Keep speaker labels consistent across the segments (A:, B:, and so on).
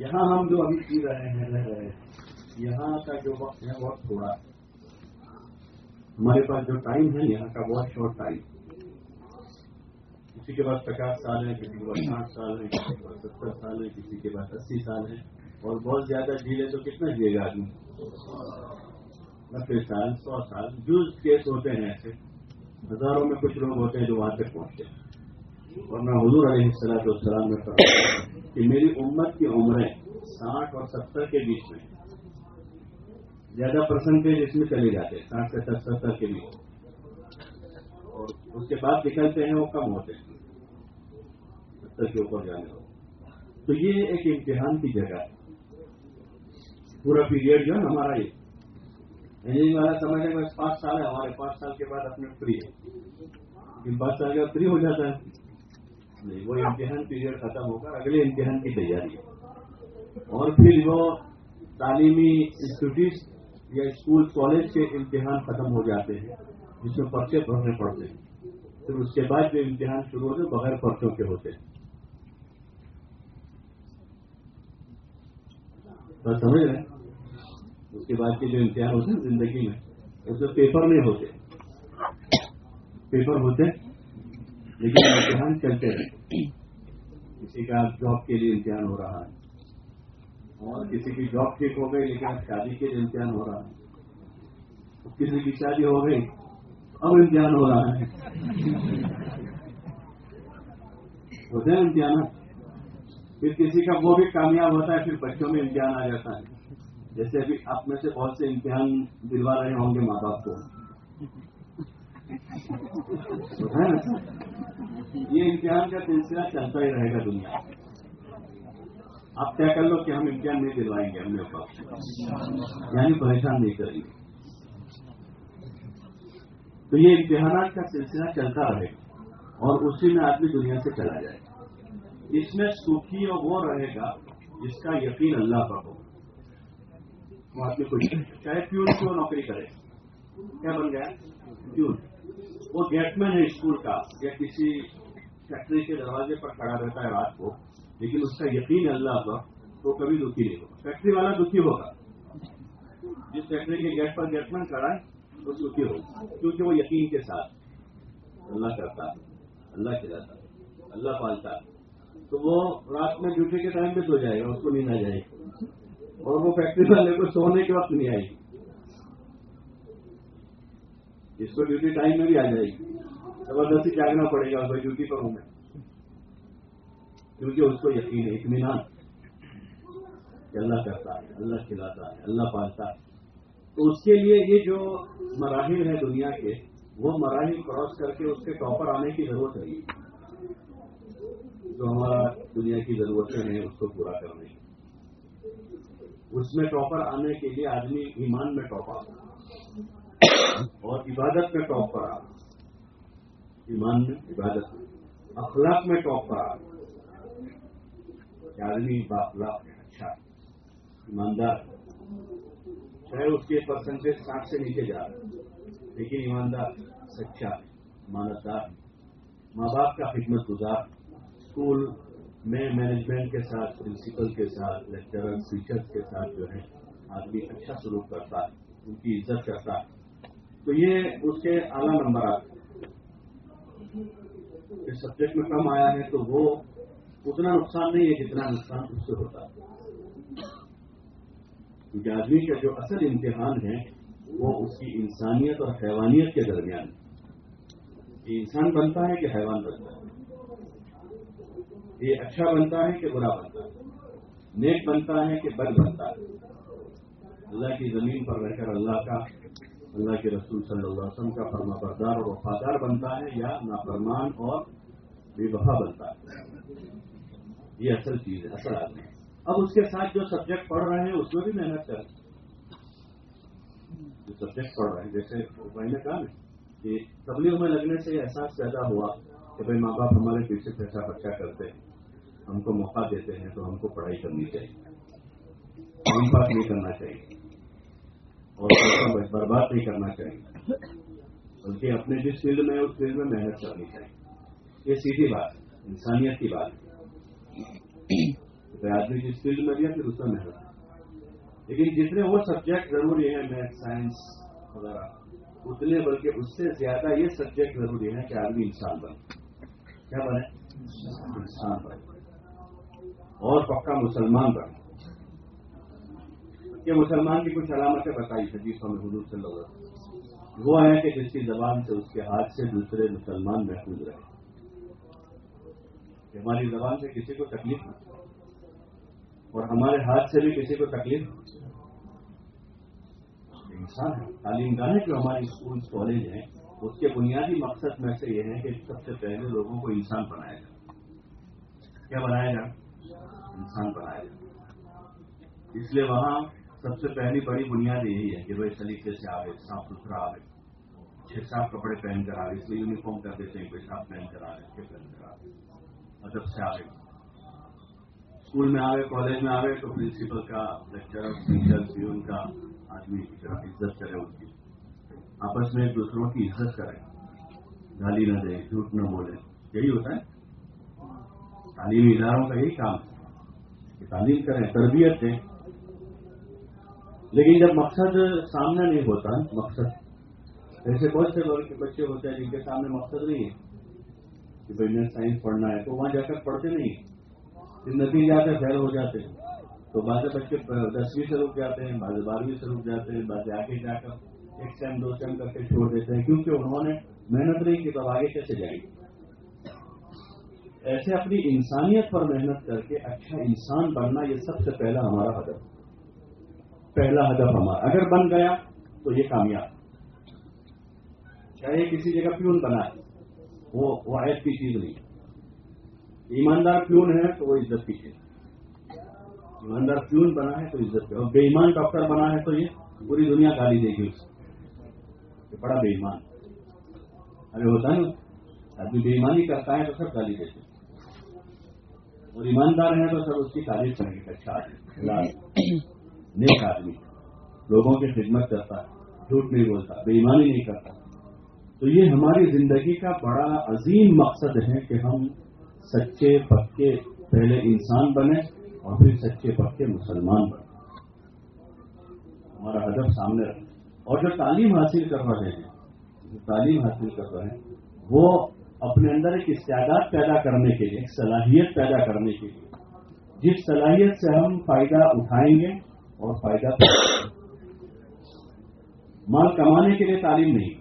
A: یہاں ہم جو ابھی پی رہے ہیں، رہ رہے ہیں، یہاں کا جو وقت ہے بہت تھوڑا ہمارے پاس جو ٹائم ہے، یہاں کا بہت شارٹ ٹائم کسی کے پاس پچاس سال ہے کسی کے پاس ساٹھ سال ہے کسی کے پاس ستر سال ہے کسی کے پاس اسی سال ہے اور بہت زیادہ جھیلے تو کتنا جیے گا آدمی؟ نبے سال، سو سال، جو کیس ہوتے ہیں ایسے، ہزاروں میں کچھ لوگ ہوتے ہیں جو وہاں تک پہنچتے ہیں۔ اور میں حضور علیہ السلام السلام میں کہ میری امت کی عمریں ساٹھ اور ستر کے بیچ میں زیادہ پرسنٹیج اس میں چلے جاتے ہیں، ساٹھ سے ستر کے بیچ اور اس کے بعد نکلتے ہیں، وہ کم ہوتے ہیں۔ ستر کے اوپر جانے ہو تو یہ ایک امتحان کی جگہ ہے۔ پورا پیریڈ جو ہے ہمارا یہ۔ یعنی انجینئرنگ والا سمجھنے میں پانچ سال ہے، ہمارے پانچ سال کے بعد اپنے فری ہے۔ لیکن پانچ سال کے بعد فری ہو جاتا ہے۔ نہیں، وہ امتحان پیریڈ ختم ہوگا، اگلے امتحان کی تیاری ہے۔ اور پھر وہ تعلیمی انسٹیٹیوٹ یا اسکول کالج کے امتحان ختم ہو جاتے ہیں، جس میں پرچے بھرنے پڑتے ہیں۔ پھر اس کے بعد جو امتحان شروع ہوتے بغیر پرچوں کے ہوتے ہیں۔ بس سمجھ رہے ہیں؟ اس کے بعد کے جو امتحان ہوتے ہیں، زندگی میں اس میں پیپر نہیں ہوتے پیپر ہوتے ہیں۔ لیکن امتحان چلتے رہے کسی کا جاب کے لیے امتحان ہو رہا ہے اور کسی کی جاب ٹھیک ہو گئی لیکن شادی کے لیے امتحان ہو رہا ہے۔ کسی کی شادی ہو گئی اب امتحان ہو رہا ہے۔ ہوتے ہیں امتحان؟ پھر کسی کا وہ بھی کامیاب ہوتا ہے، پھر بچوں میں امتحان آ جاتا ہے۔ جیسے ابھی آپ میں سے بہت سے امتحان دلوا رہے ہوں گے ماں باپ کو۔ جی، یہ امتحان کا سلسلہ چلتا ہی رہے گا دنیا آپ طے کر لو کہ ہم امتحان نہیں دلوائیں گے، ہم نے پاس یعنی پریشان نہیں کریں گے تو یہ امتحانات کا سلسلہ چلتا رہے گا اور اسی میں آدمی دنیا سے چلا جائے۔ گا اس میں سوکھی اور وہ رہے گا جس کا یقین اللہ پر ہو۔ وہ آدمی کو چاہے پیون کیوں نوکری کرے۔ کیا بن گیا؟ پیون وہ گیٹ مین ہے اسکول کا، یا کسی فیکٹری کے دروازے پر کھڑا رہتا ہے رات کو، لیکن اس کا یقین اللہ پر تو کبھی دکھی نہیں ہوگا۔ فیکٹری والا دکھی ہوگا۔ جس فیکٹری کے گیٹ پر گیٹ مین کھڑا ہے، وہ دکھی ہوگا، کیونکہ وہ یقین کے ساتھ اللہ کرتا ہے، اللہ کھلاتا ہے، اللہ پالتا ہے۔ تو وہ رات میں ڈیوٹی کے ٹائم پہ سو جائے گا، اس کو نیند آ جائے گی۔ اور وہ فیکٹری والے کو سونے کے وقت نہیں آئے گی۔ اس کو ڈیوٹی ٹائم میں بھی آ جائے گی۔ زبردستی جاگنا پڑے گا بھائی ڈیوٹی پر ہوں میں۔ کیونکہ اس کو یقین ہے، اطمینان۔ کہ اللہ کرتا ہے، اللہ کھلاتا ہے، اللہ پالتا ہے۔ تو اس کے لیے یہ جو مراحل ہے دنیا کے، وہ مراحل کراس کر کے اس کے ٹاپر آنے کی ضرورت ہے جو ہمارا دنیا کی ضرورتیں ہیں، اس کو پورا کرنے کی۔ اس میں ٹاپر آنے کے لیے آدمی ایمان میں ٹاپ آ اور عبادت میں ٹاپ پر آ ایمان میں، عبادت میں۔ اخلاق میں ٹاپ پر آ آدمی باخلاق ہے اچھا۔ ایماندار۔ چاہے اس کے پرسنٹیج ساٹھ سے نیچے جا رہے لیکن ایماندار، سچا مانتدار ماں باپ کا خدمت گزار۔ اسکول میں مینجمنٹ کے ساتھ پرنسپل کے ساتھ لیکچرر ٹیچرس کے ساتھ جو ہے آدمی اچھا سلوک کرتا ہے، ان کی عزت کرتا ہے۔ تو یہ اس کے اعلیٰ نمبر آتے اس سبجیکٹ میں کم آیا ہے تو وہ اتنا نقصان نہیں ہے جتنا نقصان اس سے ہوتا ہے۔ کیونکہ آدمی کا جو اصل امتحان ہے وہ اس کی انسانیت اور حیوانیت کے درمیان یہ انسان بنتا ہے کہ حیوان بنتا ہے؟ یہ اچھا بنتا ہے کہ برا بنتا ہے؟ نیک بنتا ہے کہ بد بنتا ہے؟ اللہ کی زمین پر رہ کر اللہ کا اللہ کے رسول صلی اللہ علیہ وسلم کا فرما بردار اور وفادار بنتا ہے یا نافرمان اور بے وفا بنتا ہے؟ یہ اصل چیز ہے، اصل آدمی اب اس کے ساتھ جو سبجیکٹ پڑھ رہے ہیں، اس میں بھی محنت کریں۔ جو سبجیکٹ پڑھ رہے ہیں، جیسے میں نے کہا نا کہ تبلیغ میں لگنے سے احساس پیدا ہوا کہ بھائی ماں باپ ہمارے پیچھے پیسہ خرچہ کرتے ہیں۔ ہم کو موقع دیتے ہیں تو ہم کو پڑھائی کرنی چاہیے۔ ٹائم پاس نہیں کرنا چاہیے۔ اور برباد نہیں کرنا چاہیے۔ بلکہ اپنے جس فیلڈ میں اس فیلڈ میں محنت کرنی چاہیے۔ یہ سیدھی بات ہے، انسانیت کی بات ہے۔ آدمی جس فیلڈ میں دیا پھر اس میں محنت لیکن جتنے وہ سبجیکٹ ضروری ہیں، میتھ، سائنس، وغیرہ، اتنے بلکہ اس سے زیادہ یہ سبجیکٹ ضروری ہے کہ آدمی انسان بنے۔ کیا بنے؟ انسان بنے۔ اور پکا مسلمان بنے۔ کہ مسلمان کی کچھ علامتیں بتائی حدیثوں میں حضور صلی اللہ علیہ وسلم۔ وہ ہے کہ جس کی زبان سے اس کے ہاتھ سے دوسرے مسلمان محفوظ رہے۔ کہ ہماری زبان سے کسی کو تکلیف نہ اور ہمارے ہاتھ سے بھی کسی کو تکلیف انسان ہے۔ تعلیم گاہ جو ہمارے اسکول کالج ہیں، اس کے بنیادی مقصد میں سے یہ ہے کہ سب سے پہلے لوگوں کو انسان بنایا جائے۔ کیا بنایا جائے؟ انسان بنایا جائے۔ اس لیے وہاں سب سے پہلی بڑی بنیاد یہی ہے کہ وہ اس طریقے سے آئے صاف ستھرا آئے چھ صاف کپڑے پہن کر آئے اس لیے یونیفارم کر دیتے ہیں کوئی صاف پہن کر آئے اچھے پہن کر آئے ادب مطلب سے آئے اسکول میں آئے کالج میں آئے تو پرنسپل کا، لیکچرر، ٹیچر پیون کا آدمی کی طرح عزت کرے ان کی۔ آپس میں ایک دوسروں کی عزت کرے۔ گالی نہ دیں جھوٹ نہ بولے۔ یہی ہوتا ہے۔ تعلیمی اداروں کا یہی کام ہے کہ تعلیم کریں، تربیت دیں۔ لیکن جب مقصد سامنے نہیں ہوتا، مقصد۔ ایسے بہت سے لوگ بچے ہوتے ہیں جن کے سامنے مقصد نہیں ہے۔ کہ بھائی نے سائنس پڑھنا ہے تو وہاں جا کر پڑھتے نہیں پھر نتیجے آتے فیل ہو جاتے ہیں۔ تو بعض بچے دسویں سے رک جاتے ہیں، بعض بارہویں سے رک جاتے ہیں، بعض آگے جا کر ایک سیم دو سیم کر کے چھوڑ دیتے ہیں۔ کیونکہ انہوں نے محنت نہیں کی تو آگے کیسے جائیں گے؟ ایسے اپنی انسانیت پر محنت کر کے اچھا انسان بننا یہ سب سے پہلا ہمارا ہدف پہلا ہدف ہمارا اگر بن گیا تو یہ کامیاب۔ چاہے کسی جگہ پیون بنا ہے، وہ عائد کی چیز نہیں ایماندار پیون ہے تو وہ عزت کی چیز ایماندار پیون بنا ہے تو عزت پہ اور بے ایمان ڈاکٹر بنا ہے تو یہ پوری دنیا گالی دے گی اسے بڑا بے ایمان۔ ارے ہوتا ہے آدمی بے ایمانی کرتا ہے تو سب گالی دیتے اور ایماندار ہے تو سب اس کی تعریف کریں گے اچھا نیک آدمی، لوگوں کی خدمت کرتا ہے جھوٹ نہیں بولتا، بے ایمانی نہیں کرتا۔ تو یہ ہماری زندگی کا بڑا عظیم مقصد ہے کہ ہم سچے پکے پہلے انسان بنے اور پھر سچے پکے مسلمان بنے ہمارا ہدف سامنے رکھے اور جو تعلیم حاصل کر رہے ہیں، جو تعلیم حاصل کر رہے ہیں، وہ اپنے اندر ایک استعداد پیدا کرنے کے لیے، ایک صلاحیت پیدا کرنے کے لیے، جس صلاحیت سے ہم فائدہ اٹھائیں گے اور فائدہ مال کمانے کے لیے تعلیم نہیں۔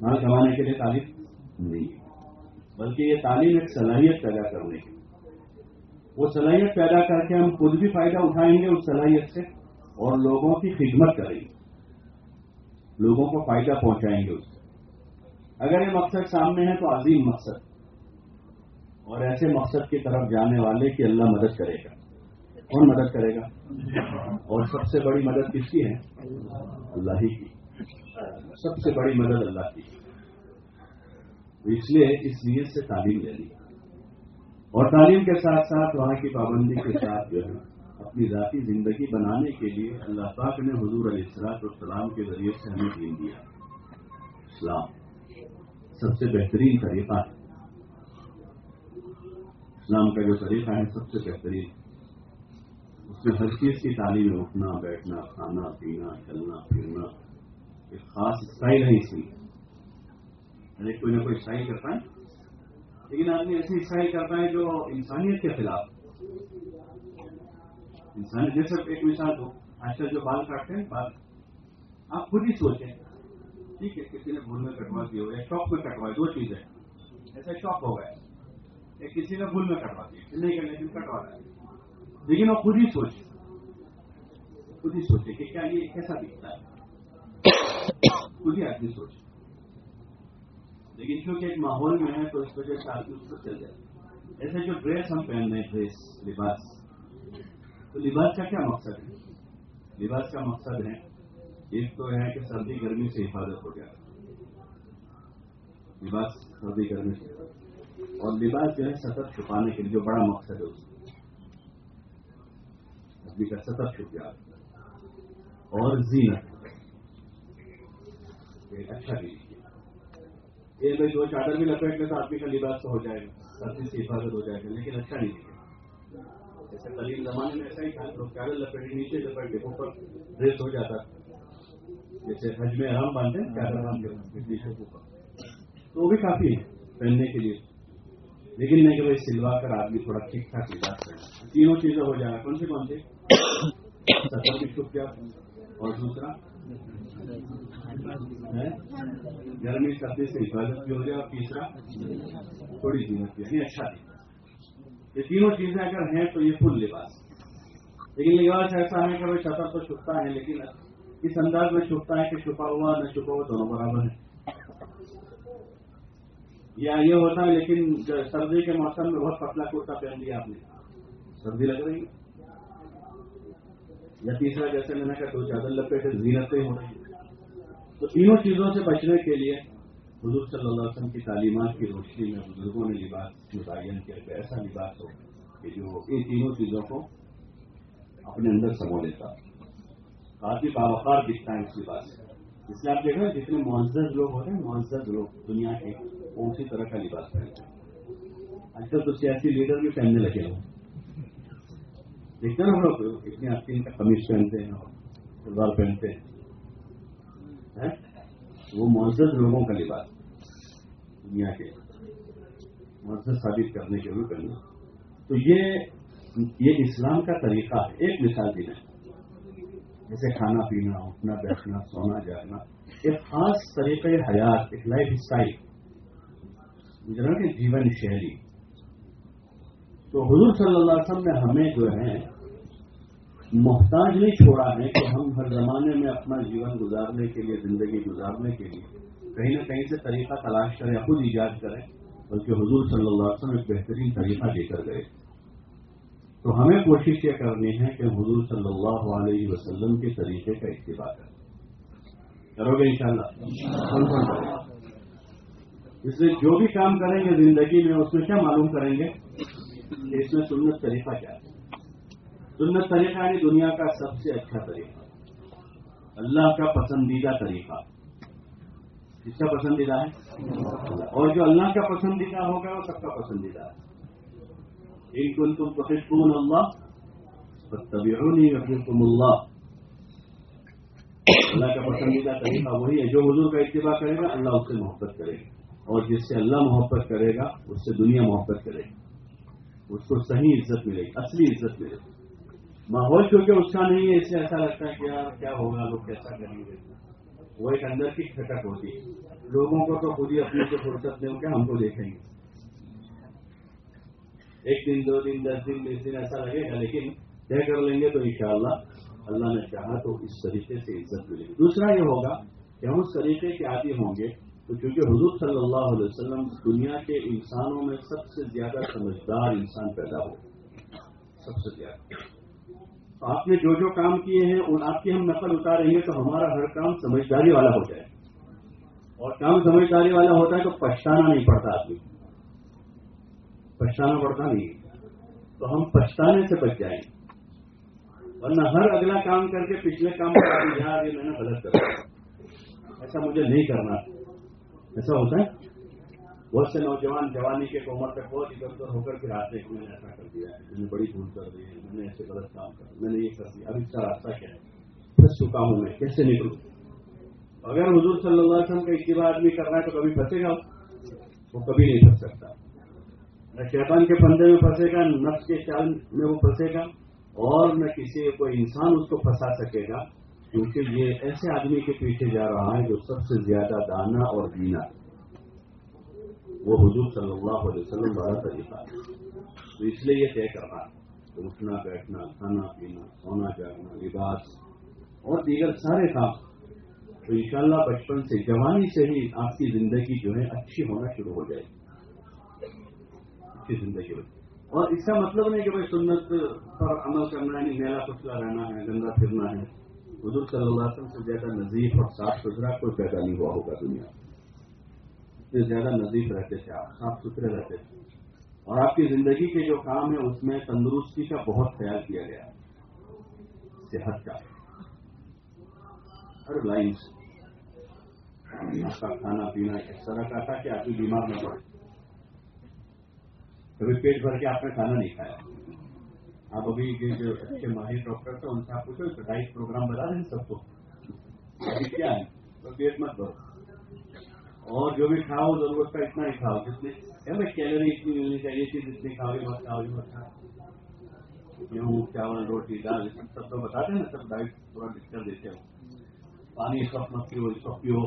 A: مال کمانے کے لیے تعلیم نہیں۔ بلکہ یہ تعلیم ایک صلاحیت پیدا کرنے کی۔ وہ صلاحیت پیدا کر کے ہم خود بھی فائدہ اٹھائیں گے اس صلاحیت سے اور لوگوں کی خدمت کریں گے۔ لوگوں کو فائدہ پہنچائیں گے اس سے۔ اگر یہ مقصد سامنے ہے تو عظیم مقصد۔ اور ایسے مقصد کی طرف جانے والے کی اللہ مدد کرے گا۔ کون مدد کرے گا؟ اور سب سے بڑی مدد کس کی ہے؟ اللہ ہی کی۔ سب سے بڑی مدد اللہ کی۔ اس لیے اس نیت سے تعلیم لے لی۔ اور تعلیم کے ساتھ ساتھ وہاں کی پابندی کے ساتھ جو ہے، اپنی ذاتی زندگی بنانے کے لیے اللہ پاک نے حضور علیہ السلاط السلام کے ذریعے سے ہمیں دین دیا۔ اسلام سب سے بہترین طریقہ ہے۔ اسلام کا جو طریقہ ہے، سب سے بہترین۔ میں ہر چیز کی تعلیم اٹھنا، بیٹھنا، کھانا، پینا، چلنا، پھرنا، ایک خاص اسٹائل ہے اس لیے کوئی نہ کوئی اسٹائل کرتا ہے۔ لیکن آدمی ایسی عیسائی کرتا ہے جو انسانیت کے خلاف۔ انسانیت، جیسے ایک مثال ہو آج کل جو بال کاٹتے ہیں، بال۔ آپ خود ہی سوچیں۔ ٹھیک ہے، کسی نے بھول میں کٹوا دیا یا شوق میں کٹوا دو چیزیں۔ ایسا شوق ہو گیا۔ کسی نے بھول میں کٹوا دیا نہیں کرنے کٹوا رہا ہے؟ لیکن وہ خود ہی سوچے۔ خود ہی سوچے کہ کیا یہ کیسا دکھتا ہے۔ خود ہی آدمی سوچے۔ لیکن چونکہ ایک ماحول میں ہے تو اس وجہ سے آدمی اس کو چل جائے ایسے جو ڈریس ہم پہن رہے ہیں، ڈریس، لباس۔ تو لباس کا کیا مقصد ہے؟ لباس کا مقصد ہے، ایک تو ہے کہ سردی، گرمی سے حفاظت ہو جائے۔ لباس، سردی، گرمی سے۔ اور لباس جو ہے، سطح چھپانے کے لیے جو بڑا مقصد ہے اس آدمی کا سطح چھپ جائے اور زینت اچھا بھی یہ بھائی دو چادر بھی لپیٹ لے تو آدمی کا لباس تو ہو جائے گا سردی سے حفاظت ہو جائے گا لیکن اچھا نہیں دکھے جیسے قدیم زمانے میں ایسا ہی تھا، لوگ چادر لپیٹے، نیچے لپیٹے اوپر ڈریس ہو جاتا جیسے حج میں آرام باندھتے ہیں، چادر باندھ کے نیچے اوپر۔ تو وہ بھی کافی ہے، پہننے کے لیے۔ لیکن نہیں کہ بھائی سلوا کر آدمی تھوڑا ٹھیک ٹھاک لباس کرنا تینوں چیزیں ہو جائیں۔ کون سے کون سے؟ سطح کی چھپ کیا؟ اور دوسرا؟ گرمی سردی سے حفاظت بھی ہو جائے اور تیسرا؟ تھوڑی قیمت بھی۔ اچھا دکھتا یہ تینوں چیزیں اگر ہیں تو یہ فل لباس۔ لیکن لباس ایسا ہے کہ بھائی سطح تو چھپتا ہے، لیکن اس انداز میں چھپتا ہے کہ چھپا ہوا نہ چھپا ہوا دونوں برابر ہے یا یہ ہوتا ہے لیکن سردی کے موسم میں بہت پتلا کرتا پہن لیا آپ نے۔ سردی لگ رہی یا تیسرا جیسے میں نے کہا، دو چادر لپیٹے، زینتیں ہو رہی تو تینوں چیزوں سے بچنے کے لیے حضور صلی اللہ علیہ وسلم کی تعلیمات کی روشنی میں بزرگوں نے لباس متعین کیا۔ کہ ایسا لباس ہو کہ جو ان تینوں چیزوں کو اپنے اندر سمو لیتا۔ کافی باوقار دکھتا ہے اس لباس سے۔ اس لیے آپ دیکھ رہے ہیں جتنے معزز لوگ ہوتے ہیں، معزز لوگ دنیا کے وہ اسی طرح کا لباس پہنتے ہیں۔ آج کل تو سیاسی لیڈر بھی پہننے لگے ہو دیکھتے ہیں ہم لوگ اتنے آستین کا قمیض پہنتے ہیں اور سلوار پہنتے ہیں۔ وہ معزز لوگوں کا لباس دنیا کے معزز ثابت کرنے کے لیے کرنا۔ تو یہ یہ اسلام کا طریقہ ہے۔ ایک مثال دینا جیسے کھانا پینا، اٹھنا، بیٹھنا، سونا جانا ایک خاص طریقہ حیات، ایک لائف اسٹائل گزرا کہ جیون شہری تو حضور صلی اللہ علیہ وسلم نے ہمیں جو ہے، محتاج نہیں چھوڑا ہے کہ ہم ہر زمانے میں اپنا جیون گزارنے کے لیے، زندگی گزارنے کے لیے کہیں نہ کہیں سے طریقہ تلاش کریں خود ایجاد کریں، بلکہ حضور صلی اللہ علیہ وسلم ایک بہترین طریقہ دے کر گئے۔ تو ہمیں کوشش یہ کرنی ہے کہ حضور صلی اللہ علیہ وسلم کے طریقے کا اتباع کریں۔ کرو گے انشاءاللہ؟ اس لیے جو بھی کام کریں گے زندگی میں، اس میں کیا معلوم کریں گے؟ کہ اس میں سنت طریقہ کیا ہے۔ سنت طریقہ ہے دنیا کا سب سے اچھا طریقہ۔ اللہ کا پسندیدہ طریقہ۔ کس کا پسندیدہ ہے؟ اور جو اللہ کا پسندیدہ ہوگا، وہ سب کا پسندیدہ ہے۔ ایک کن تم پتشکون اللہ تبھی تم اللہ اللہ کا پسندیدہ طریقہ وہی ہے، جو حضور کا اتباع کرے گا، اللہ اس سے محبت کرے گا۔ اور جس سے اللہ محبت کرے گا، اس سے دنیا محبت کرے گی۔ اس کو صحیح عزت ملے گی، اصلی عزت ملے گی۔ ماحول کیونکہ اس کا نہیں ہے، اس سے ایسا لگتا ہے کہ یار کیا ہوگا، لوگ کیسا کریں گے۔ وہ ایک اندر کی کھٹک ہوتی ہے۔ لوگوں کو تو خود ہی اپنے سے فرصت دیں کہ ہم کو دیکھیں گے۔ ایک دن، دو دن، دس دن، بیس دن ایسا لگے گا، لیکن طے کر لیں گے تو انشاءاللہ اللہ نے چاہا تو اس طریقے سے عزت ملے گی۔ دوسرا یہ ہوگا کہ ہم اس طریقے کے عادی ہوں گے تو کیونکہ حضور صلی اللہ علیہ وسلم دنیا کے انسانوں میں سب سے زیادہ سمجھدار انسان پیدا ہو سب سے زیادہ۔ آپ نے جو جو کام کیے ہیں، ان آپ کی ہم نقل اتاریں گے تو ہمارا ہر کام سمجھداری والا ہو جائے۔ اور کام سمجھداری والا ہوتا ہے تو پچھتانا نہیں پڑتا آدمی۔ کو پچھتانا پڑتا نہیں۔ تو ہم پچھتانے سے بچ جائیں۔ ورنہ ہر اگلا کام کر کے پچھلے کام کر یار یہ میں نے غلط کر ایسا مجھے نہیں کرنا۔ ایسا ہوتا ہے؟ بہت سے نوجوان جوانی کے عمر تک بہت ادھر ادھر ہو کر پھر آتے ہیں کہ میں نے ایسا کر دیا ہے۔ میں نے بڑی بھول کر دی ہے۔ میں نے ایسے غلط کام کر میں نے یہ کر دیا۔ اب اس کا راستہ کیا ہے؟ پھنس چکا ہوں میں۔ کیسے نکلوں؟ اگر حضور صلی اللہ علیہ وسلم کا اتباع آدمی کرنا ہے تو کبھی پھنسے گا؟ وہ کبھی نہیں پھنس سکتا۔ نہ شیطان کے پندے میں پھنسے گا نفس کے چال میں وہ پھنسے گا، اور نہ کسی کوئی انسان اس کو پھنسا سکے گا، کیونکہ یہ ایسے آدمی کے پیچھے جا رہا ہے جو سب سے زیادہ دانا اور دینا وہ حضور صلی اللہ علیہ وسلم بڑا طریقہ ہے۔ تو اس لیے یہ طے کرنا اٹھنا، بیٹھنا، کھانا، پینا، سونا، جاگنا، لباس اور دیگر سارے کام۔ تو انشاءاللہ بچپن سے، جوانی سے ہی آپ کی زندگی جو ہے اچھی ہونا شروع ہو جائے گی۔ اچھی زندگی ہو اور اس کا مطلب نہیں کہ بھائی سنت پر عمل کرنا ہے میلا کچلا رہنا ہے، گندا پھرنا ہے۔ حضور صلی اللہ علیہ وسلم سے زیادہ نظیف اور صاف ستھرا کوئی پیدا نہیں ہوا ہوگا دنیا میں۔ سے زیادہ نزدیک رہتے تھے آپ، صاف ستھرے رہتے تھے۔ اور آپ کی زندگی کے جو کام ہے اس میں تندرستی کا بہت خیال کیا گیا۔ صحت کا۔ ہر لائن سے آپ کا کھانا، پینا، اس طرح کا تھا کہ آپ کی بیمار نہ پڑے۔ کبھی پیٹ بھر کے آپ نے کھانا نہیں کھایا۔ آپ ابھی جو اچھے ماہر ڈاکٹر تھے، ان سے آپ پوچھو ڈائٹ پروگرام بتا دیں سب کو۔ ابھی کیا ہے؟ پیٹ مت بھرو۔ اور جو بھی کھاؤ، ضرورت کا اتنا ہی کھاؤ۔ جتنے ہمیں کیلری اتنی ملنی چاہیے تھی، جتنی کھاؤ مت کھاؤ مت کھاؤ گیہوں چاول، روٹی، دال سب تو بتا دیں نا، سب ڈائٹ پورا لکھ دیتے ہو پانی سب مت پیو، اس وقت پیو۔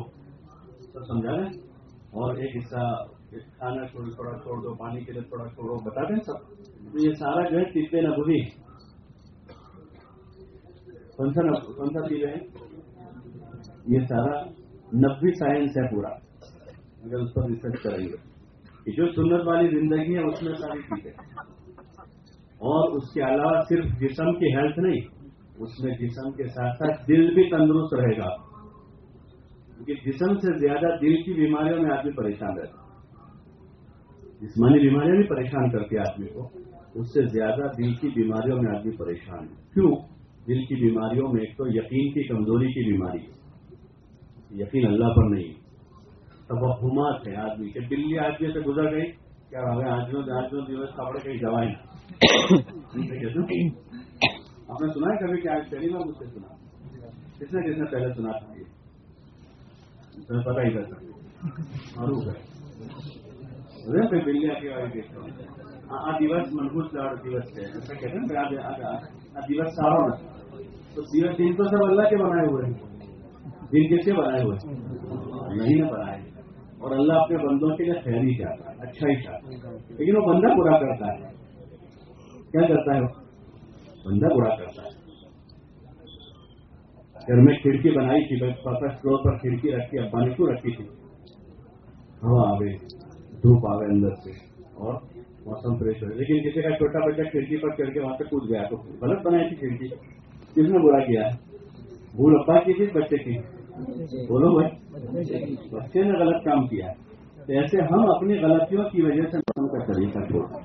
A: سب سمجھا دیں اور ایک حصہ کھانا چھوڑ تھوڑا چھوڑ دو، پانی کے لیے تھوڑا چھوڑ دو بتا دیں سب؟ تو یہ سارا جو ہے طب نبوی کون سا کون سا چیز یہ سارا نبی سائنس ہے پورا۔ اگر اس پر ریسرچ کریں گے۔ کہ جو سنت والی زندگی ہے، اس میں ساری چیزیں۔ اور اس کے علاوہ صرف جسم کی ہیلتھ نہیں، اس میں جسم کے ساتھ ساتھ دل بھی تندرست رہے گا۔ کیونکہ جسم سے زیادہ دل کی بیماریوں میں آدمی پریشان رہتا جسمانی بیماریاں بھی پریشان کرتی ہیں آدمی کو۔ اس سے زیادہ دل کی بیماریوں میں آدمی پریشان ہے۔ کیوں؟ دل کی بیماریوں میں ایک تو یقین کی کمزوری کی بیماری ہے۔ یقین اللہ پر نہیں توہمات ہے آدمی کہ دلی آدمی سے گزر گئی کیا ہمیں آج آج دیوس کپڑے کہیں جوائیں آپ نے سنا ہے کبھی کہ آج پہلی بار مجھ سے سنا؟ کس نے کس نے پہلے سنا تھا یہ؟ پتا ہی کر سکتے రేపు వెళ్ళాక ఆ దివస్ మనకు దివస్ ఆ దివస్ సావన تو دیوس دن تو سب اللہ کے بنائے ہوئے ہیں۔ دن کیسے بنائے ہوئے نہیں بنائے۔ اور اللہ اپنے بندوں کے لیے خیر ہی چاہتا ہے اچھا ہی چاہتا ہے۔ لیکن وہ بندہ برا کرتا ہے۔ کیا کرتا ہے بندہ برا کرتا ہے۔ گھر میں کھڑکی بنائی تھی، بس پاپا فلور پر کھڑکی رکھی، ابا نے کیوں رکھی تھی؟ ہاں آ دھوپ آ گئے اندر سے اور موسم فریش ہو لیکن کسی کا چھوٹا بچہ کھڑکی پر چڑھ کے وہاں سے کود گیا تو غلط بنائی تھی کھڑکی۔ کس نے برا کیا؟ بھول ابا کی تھی بچے کی؟ جی۔ بولو بھائی۔ جی۔ بچے نے غلط کام کیا۔ ایسے ہم اپنی غلطیوں کی وجہ سے ہم کا طریقہ چھوڑا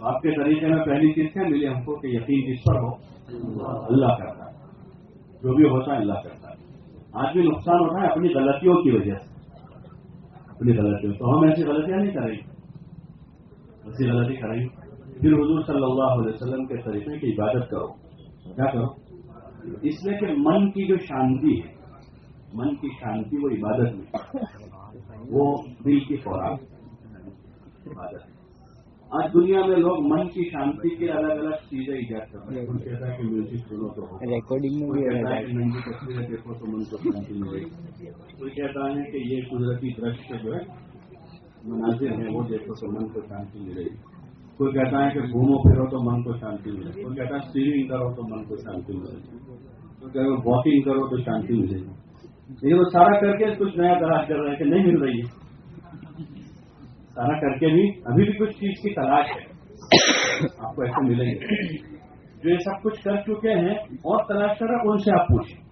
A: آپ کے طریقے میں پہلی چیز کیا ملی ہم کو کہ یقین کس پر ہو؟ اللہ کرتا۔ ہے جو بھی ہوتا ہے اللہ کرتا۔ ہے آج بھی نقصان ہوتا ہے اپنی غلطیوں کی وجہ سے۔ اپنی غلطیوں تو ہم ایسی غلطیاں نہیں کریں ایسی غلطی کریں پھر حضور صلی اللہ علیہ وسلم کے طریقے کی عبادت کرو۔ کیا کرو؟ اس لیے کہ من کی جو شانتی ہے، من کی شانتی وہ عبادت میں وہ دل کی خوراک عبادت۔ ہے آج دنیا میں لوگ من کی شانتی کے الگ الگ چیزیں ایجاد کر ہیں۔ کوئی کہتا ہے کہ میوزک سنو تو ریکارڈنگ تصویریں دیکھو تو من کو شانتی ملے۔ گی کوئی کہتا ہے
B: کہ یہ
A: قدرتی
B: درشیہ
A: جو
B: ہے
A: مناظر ہیں وہ دیکھو تو من کو شانتی ملے۔ گی کوئی کہتا ہے کہ گھومو پھرو تو من کو شانتی ملے۔ گی کوئی کہتا ہے سوئمنگ کرو تو من کو شانتی ملے۔ گی کوئی کہتا ہے واکنگ کرو تو شانتی ملے۔ گی لیکن وہ سارا کر کے کچھ نیا تلاش کر رہے ہیں کہ نہیں مل رہی ہے۔ سارا کر کے بھی ابھی بھی کچھ چیز کی تلاش ہے۔ آپ کو ایسے ملیں گے۔ جو یہ سب کچھ کر چکے ہیں اور تلاش کر رہے ان سے آپ پوچھیں۔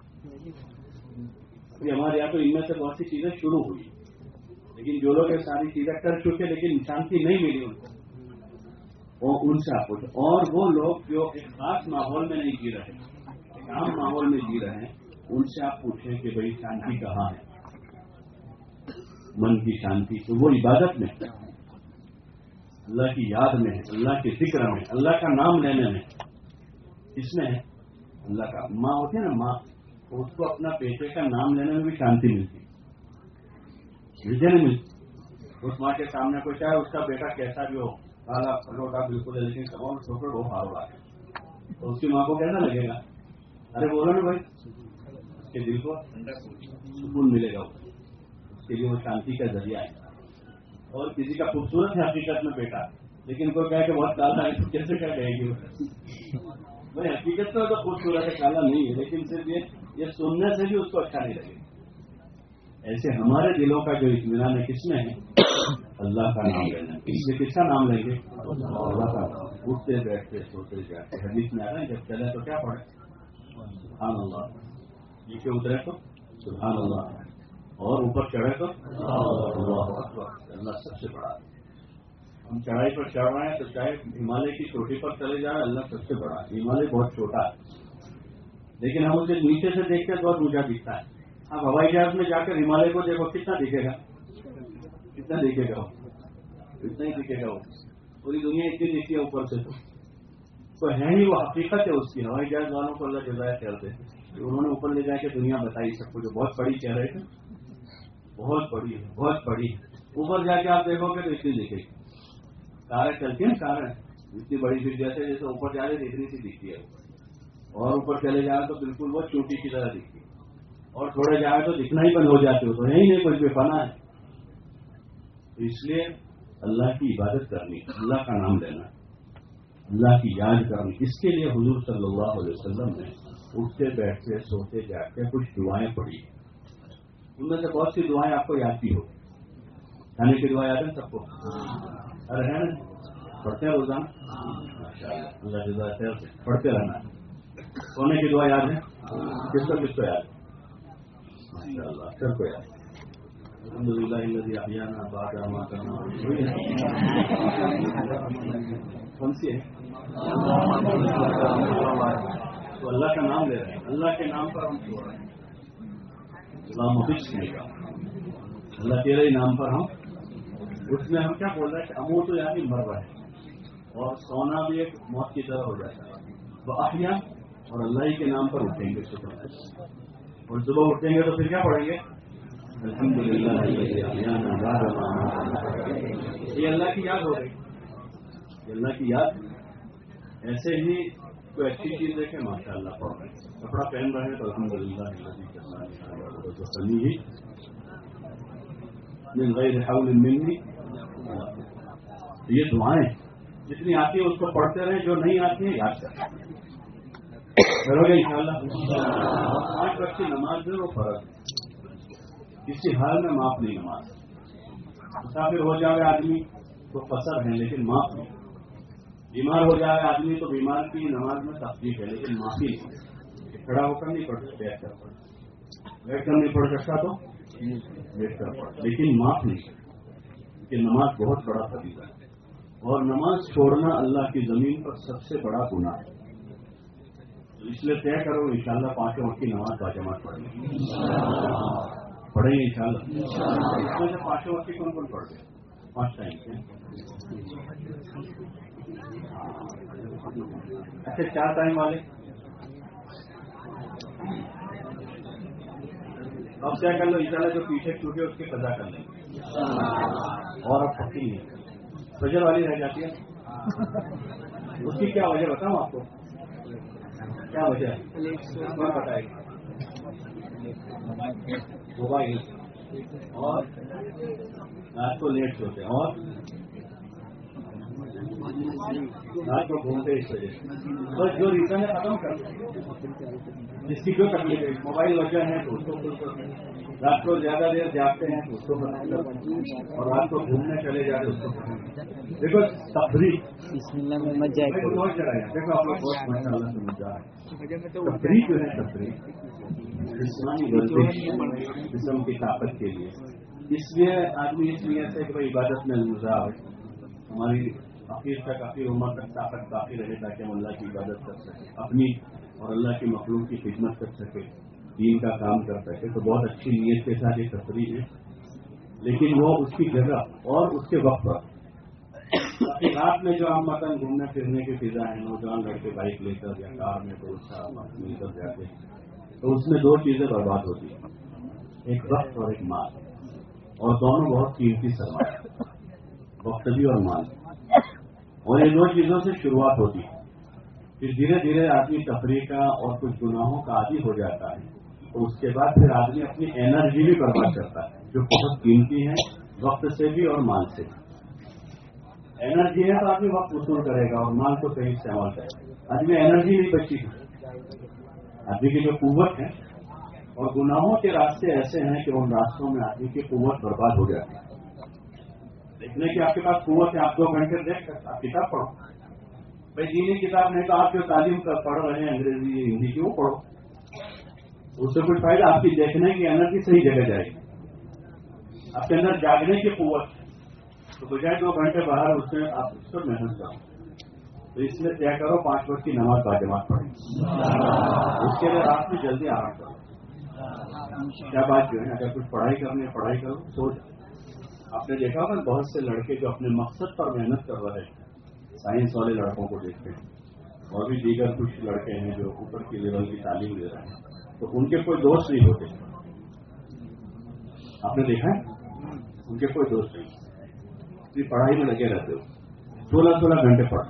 A: ہمارے یہاں تو ان میں سے بہت سی چیزیں شروع ہوئی۔ لیکن جو لوگ یہ ساری چیزیں کر چکے لیکن شانتی نہیں ملی ان کو۔ اور ان سے آپ پوچھیں۔ اور وہ لوگ جو ایک خاص ماحول میں نہیں جی رہے، ایک عام ماحول میں جی رہے ہیں، ان سے آپ پوچھیں کہ بھائی شانتی کہاں ہے؟ من کی شانتی تو وہ عبادت میں اللہ کی یاد میں ہے، اللہ کے فکر میں اللہ کا نام لینے میں اس میں ہے، اللہ کا ماں ہوتی ہے نا، ماں، اس کو اپنا بیٹے کا نام لینے میں بھی شانتی ملتی ہے۔ نہیں ملتی اس ماں کے سامنے کوئی چاہے، اس کا بیٹا کیسا بھی ہو، کالا پلوٹا بالکل لیکن کباب چھوٹے کر وہ ہارو رہا تو اس کی ماں کو کیسا لگے گا؟ ارے بولو نا بھائی، اس کے دل کو سکون ملے گا۔ کے لیے وہ شانتی کا ذریعہ ہے۔ اور کسی کا خوبصورت ہے حقیقت میں بیٹا۔ لیکن کوئی کہہ کہ بہت کالا ہے، تو کیسے کیا کہے گی بھائی، حقیقت میں تو خوبصورت ہے، کالا نہیں ہے، لیکن صرف یہ یہ سننے سے بھی اس کو اچھا نہیں لگے۔ ایسے ہمارے دلوں کا جو اطمینان ہے، کس میں ہے؟ اللہ کا نام لینا۔ اس سے کس کا نام لیں گے؟ اللہ کا اٹھتے، بیٹھتے، سوتے جاتے حدیث میں آ رہے ہیں جب چلے تو کیا پڑھے سبحان اللہ۔ یہ کہ اترے تو؟ سبحان اللہ۔ اور اوپر چڑھے تو اللہ سب سے بڑا۔ ہے ہم چڑھائی پر چڑھ رہے ہیں تو چاہے ہمالیہ کی چوٹی پر چلے جائیں اللہ سب سے بڑا۔ ہے ہمالیہ بہت چھوٹا ہے۔ لیکن ہم اسے نیچے سے دیکھتے ہیں بہت اونچا دکھتا ہے۔ آپ ہوائی جہاز میں جا کر ہمالیہ کو دیکھو، کتنا دکھے گا؟ کتنا دکھے گا؟ کتنا ہی دکھے گا۔ وہ پوری دنیا اتنی دکھتی ہے، اوپر سے تو۔ تو ہے ہی وہ حقیقت ہے اس کی۔ ہوائی جہاز والوں کو اللہ جزائے خیر دے انہوں نے اوپر لے جا کے دنیا بتائی سب کو، جو بہت بڑی چہرے تھے۔ بہت بڑی ہے، بہت بڑی ہے۔ اوپر جا کے آپ دیکھو گے تو اتنی دکھے گی۔ کاریں چلتی ہیں کاریں اتنی بڑی پھر جیسے جیسے اوپر جا رہے اتنی سی دکھتی ہے۔ اور اوپر چلے جائیں تو بالکل وہ چوٹی کی طرح دکھتی ہے۔ اور تھوڑے جائیں تو دکھنا ہی بند ہو جاتے ہو تو یہی نہیں کچھ بھی فنا ہے۔ اس لیے اللہ کی عبادت کرنی، اللہ کا نام لینا، اللہ کی یاد کرنی۔ اس کے لیے حضور صلی اللہ علیہ وسلم نے اٹھتے، بیٹھتے، سوتے، جاگتے، کچھ دعائیں پڑھی۔ ان میں سے بہت سی دعائیں آپ کو یاد بھی ہو یعنی کھانے کی دعا یاد ہے سب کو۔ ارے ہے نا؟ پڑھتے ہیں روزانہ؟ اللہ پڑھتے رہنا۔ سونے کی دعا یاد ہے کس کو کس کو یاد ہے؟ اکثر کو یاد الحمد للہ الذي احيانا بعد ما كنا کون سی ہے؟ تو اللہ کا نام لے رہے ہیں۔ اللہ کے نام پر ہم سو رہے ہیں۔ اللہ مفید نے کہا اللہ تیرے ہی نام پر ہم اس میں ہم کیا بول رہے ہیں کہ امو تو یعنی مر رہے ہیں اور سونا بھی ایک موت کی طرح ہو جاتا ہے۔ وہ احیا اور اللہ ہی کے نام پر اٹھیں گے صبح اور صبح اٹھیں گے تو پھر کیا پڑھیں گے؟ الحمد للہ یہ اللہ کی یاد ہو رہی۔ اللہ کی یاد ایسے ہی کوئی اچھی چیز دیکھیں ماشاء اللہ پڑھ رہے کپڑا پہن رہے ہیں تو الحمد للہ منی۔ یہ دعائیں جتنی آتی ہیں، اس کو پڑھتے رہیں، جو نہیں آتی ہیں، یاد کریں۔ کرو گے ان شاء اللہ پانچ وقت کی نماز جو وہ فرض کسی حال میں معاف نہیں، نماز۔ مسافر ہو جائے آدمی تو قصر ہے، لیکن معاف نہیں۔ بیمار ہو جائے آدمی تو بیمار کی نماز میں تفریح ہے، لیکن معافی نہیں کھڑا ہو کر نہیں پڑھ سکتے، بیٹھ کر بیٹھ کر نہیں پڑھ سکتا تو بیٹھ کر پڑھ۔ لیکن معاف نہیں۔ کہ نماز بہت بڑا فریضہ ہے۔ اور نماز چھوڑنا اللہ کی زمین پر سب سے بڑا گناہ ہے۔ اس لیے طے کرو ان شاء اللہ پانچوں وقت کی نماز باجماعت پڑھیں۔ گے پڑھیں گے ان شاء اللہ اس میں سے پانچوں وقت کی کون کون پڑھ گئے؟ پانچ ٹائم۔ اچھا چار ٹائم والے؟ اب کیا کر لو؟ ان شاء اللہ جو پیچھے چھوٹے اس کی سزا کر لیں گے۔ اور اب پکی نہیں فجر والی رہ جاتی ہے۔ اس کی کیا وجہ بتاؤں آپ کو؟ کیا وجہ؟ ہے کون بتائے گا؟ موبائل۔ اور؟ رات کو لیٹ ہوتے ہیں۔ اور؟ رات کو گھومتے اس وجہ سے۔ بس جو ریزن ہے ختم کر جس کی جو تکلیف ہے موبائل وجہ ہے تو اس کو رات کو زیادہ دیر جاگتے ہیں تو اس کو ختم اور رات کو گھومنے چلے جاتے اس کو ختم دیکھو تفریح۔ دیکھو آپ لوگ بہت ماشاء اللہ سے مزہ ہے تفریح جو ہے تفریح۔ جسمانی ورزش جسم کی طاقت کے لیے۔ اس لیے آدمی اس لیے سے کہ عبادت میں مزہ ہے ہماری آخر تک کافی عمر تک طاقت کافی رہے تاکہ ہم اللہ کی عبادت کر سکیں، اپنی اور اللہ کی مخلوق کی خدمت کر سکے دین کا کام کر سکے تو بہت اچھی نیت کے ساتھ یہ تفریح ہے۔ لیکن وہ اس کی جگہ اور اس کے وقت پر۔ رات میں جو ہم متن گھومنے پھرنے کی فضا ہے نوجوان لڑکے بائک لے کر یا کار میں دوست مل کر جاتے ہیں۔ تو اس میں دو چیزیں برباد ہوتی ہیں۔ ایک وقت اور ایک مال۔ اور دونوں بہت قیمتی سرمایہ وقت بھی اور مال۔ اور یہ دو چیزوں سے شروعات ہوتی ہے۔ پھر دھیرے دھیرے آدمی تفریح کا اور کچھ گناہوں کا عادی ہو جاتا ہے۔ تو اس کے بعد پھر آدمی اپنی انرجی بھی برباد کرتا ہے، جو بہت قیمتی ہے، وقت سے بھی اور مال سے بھی۔ انرجی ہے تو آدمی وقت وصول کرے گا اور مال کو صحیح استعمال کرے گا۔ آدمی انرجی نہیں بچی آدمی کی جو قوت ہے، اور گناہوں کے راستے ایسے ہیں کہ ان راستوں میں آدمی کی قوت برباد ہو جاتی ہے۔ دیکھنے کی آپ کے پاس قوت ہے، آپ دو گھنٹے دیکھ کر آپ کتاب پڑھو۔ بھائی جی، دینی کتاب نہیں تو آپ جو تعلیم پڑھ رہے ہیں، انگریزی ہندی کی وہ پڑھو۔ اس سے کچھ فائدہ؟ آپ کی دیکھنے کی انرجی صحیح جگہ جائے گی۔ آپ کے اندر جاگنے کی قوت تو بجائے دو گھنٹے باہر، اس سے آپ اس پر محنت کرو۔ تو اس میں طے کرو، پانچ وقت کی نماز باجماعت پڑھیں اس کے لیے رات میں جلدی آرام کرو۔ کیا بات جو ہے، اگر کچھ پڑھائی کرنی ہے، پڑھائی کرو، سو جاؤ۔ آپ نے دیکھا ہوگا بہت سے لڑکے جو اپنے مقصد پر محنت کر رہے ہیں سائنس والے لڑکوں کو دیکھتے ہیں۔ اور بھی دیگر کچھ لڑکے ہیں جو اوپر کی لیول کی تعلیم لے رہے ہیں۔ تو ان کے کوئی دوست نہیں ہوتے۔ آپ نے دیکھا ہے؟ ان کے کوئی دوست نہیں۔ پڑھائی میں لگے رہتے ہو۔ سولہ سولہ گھنٹے پڑھ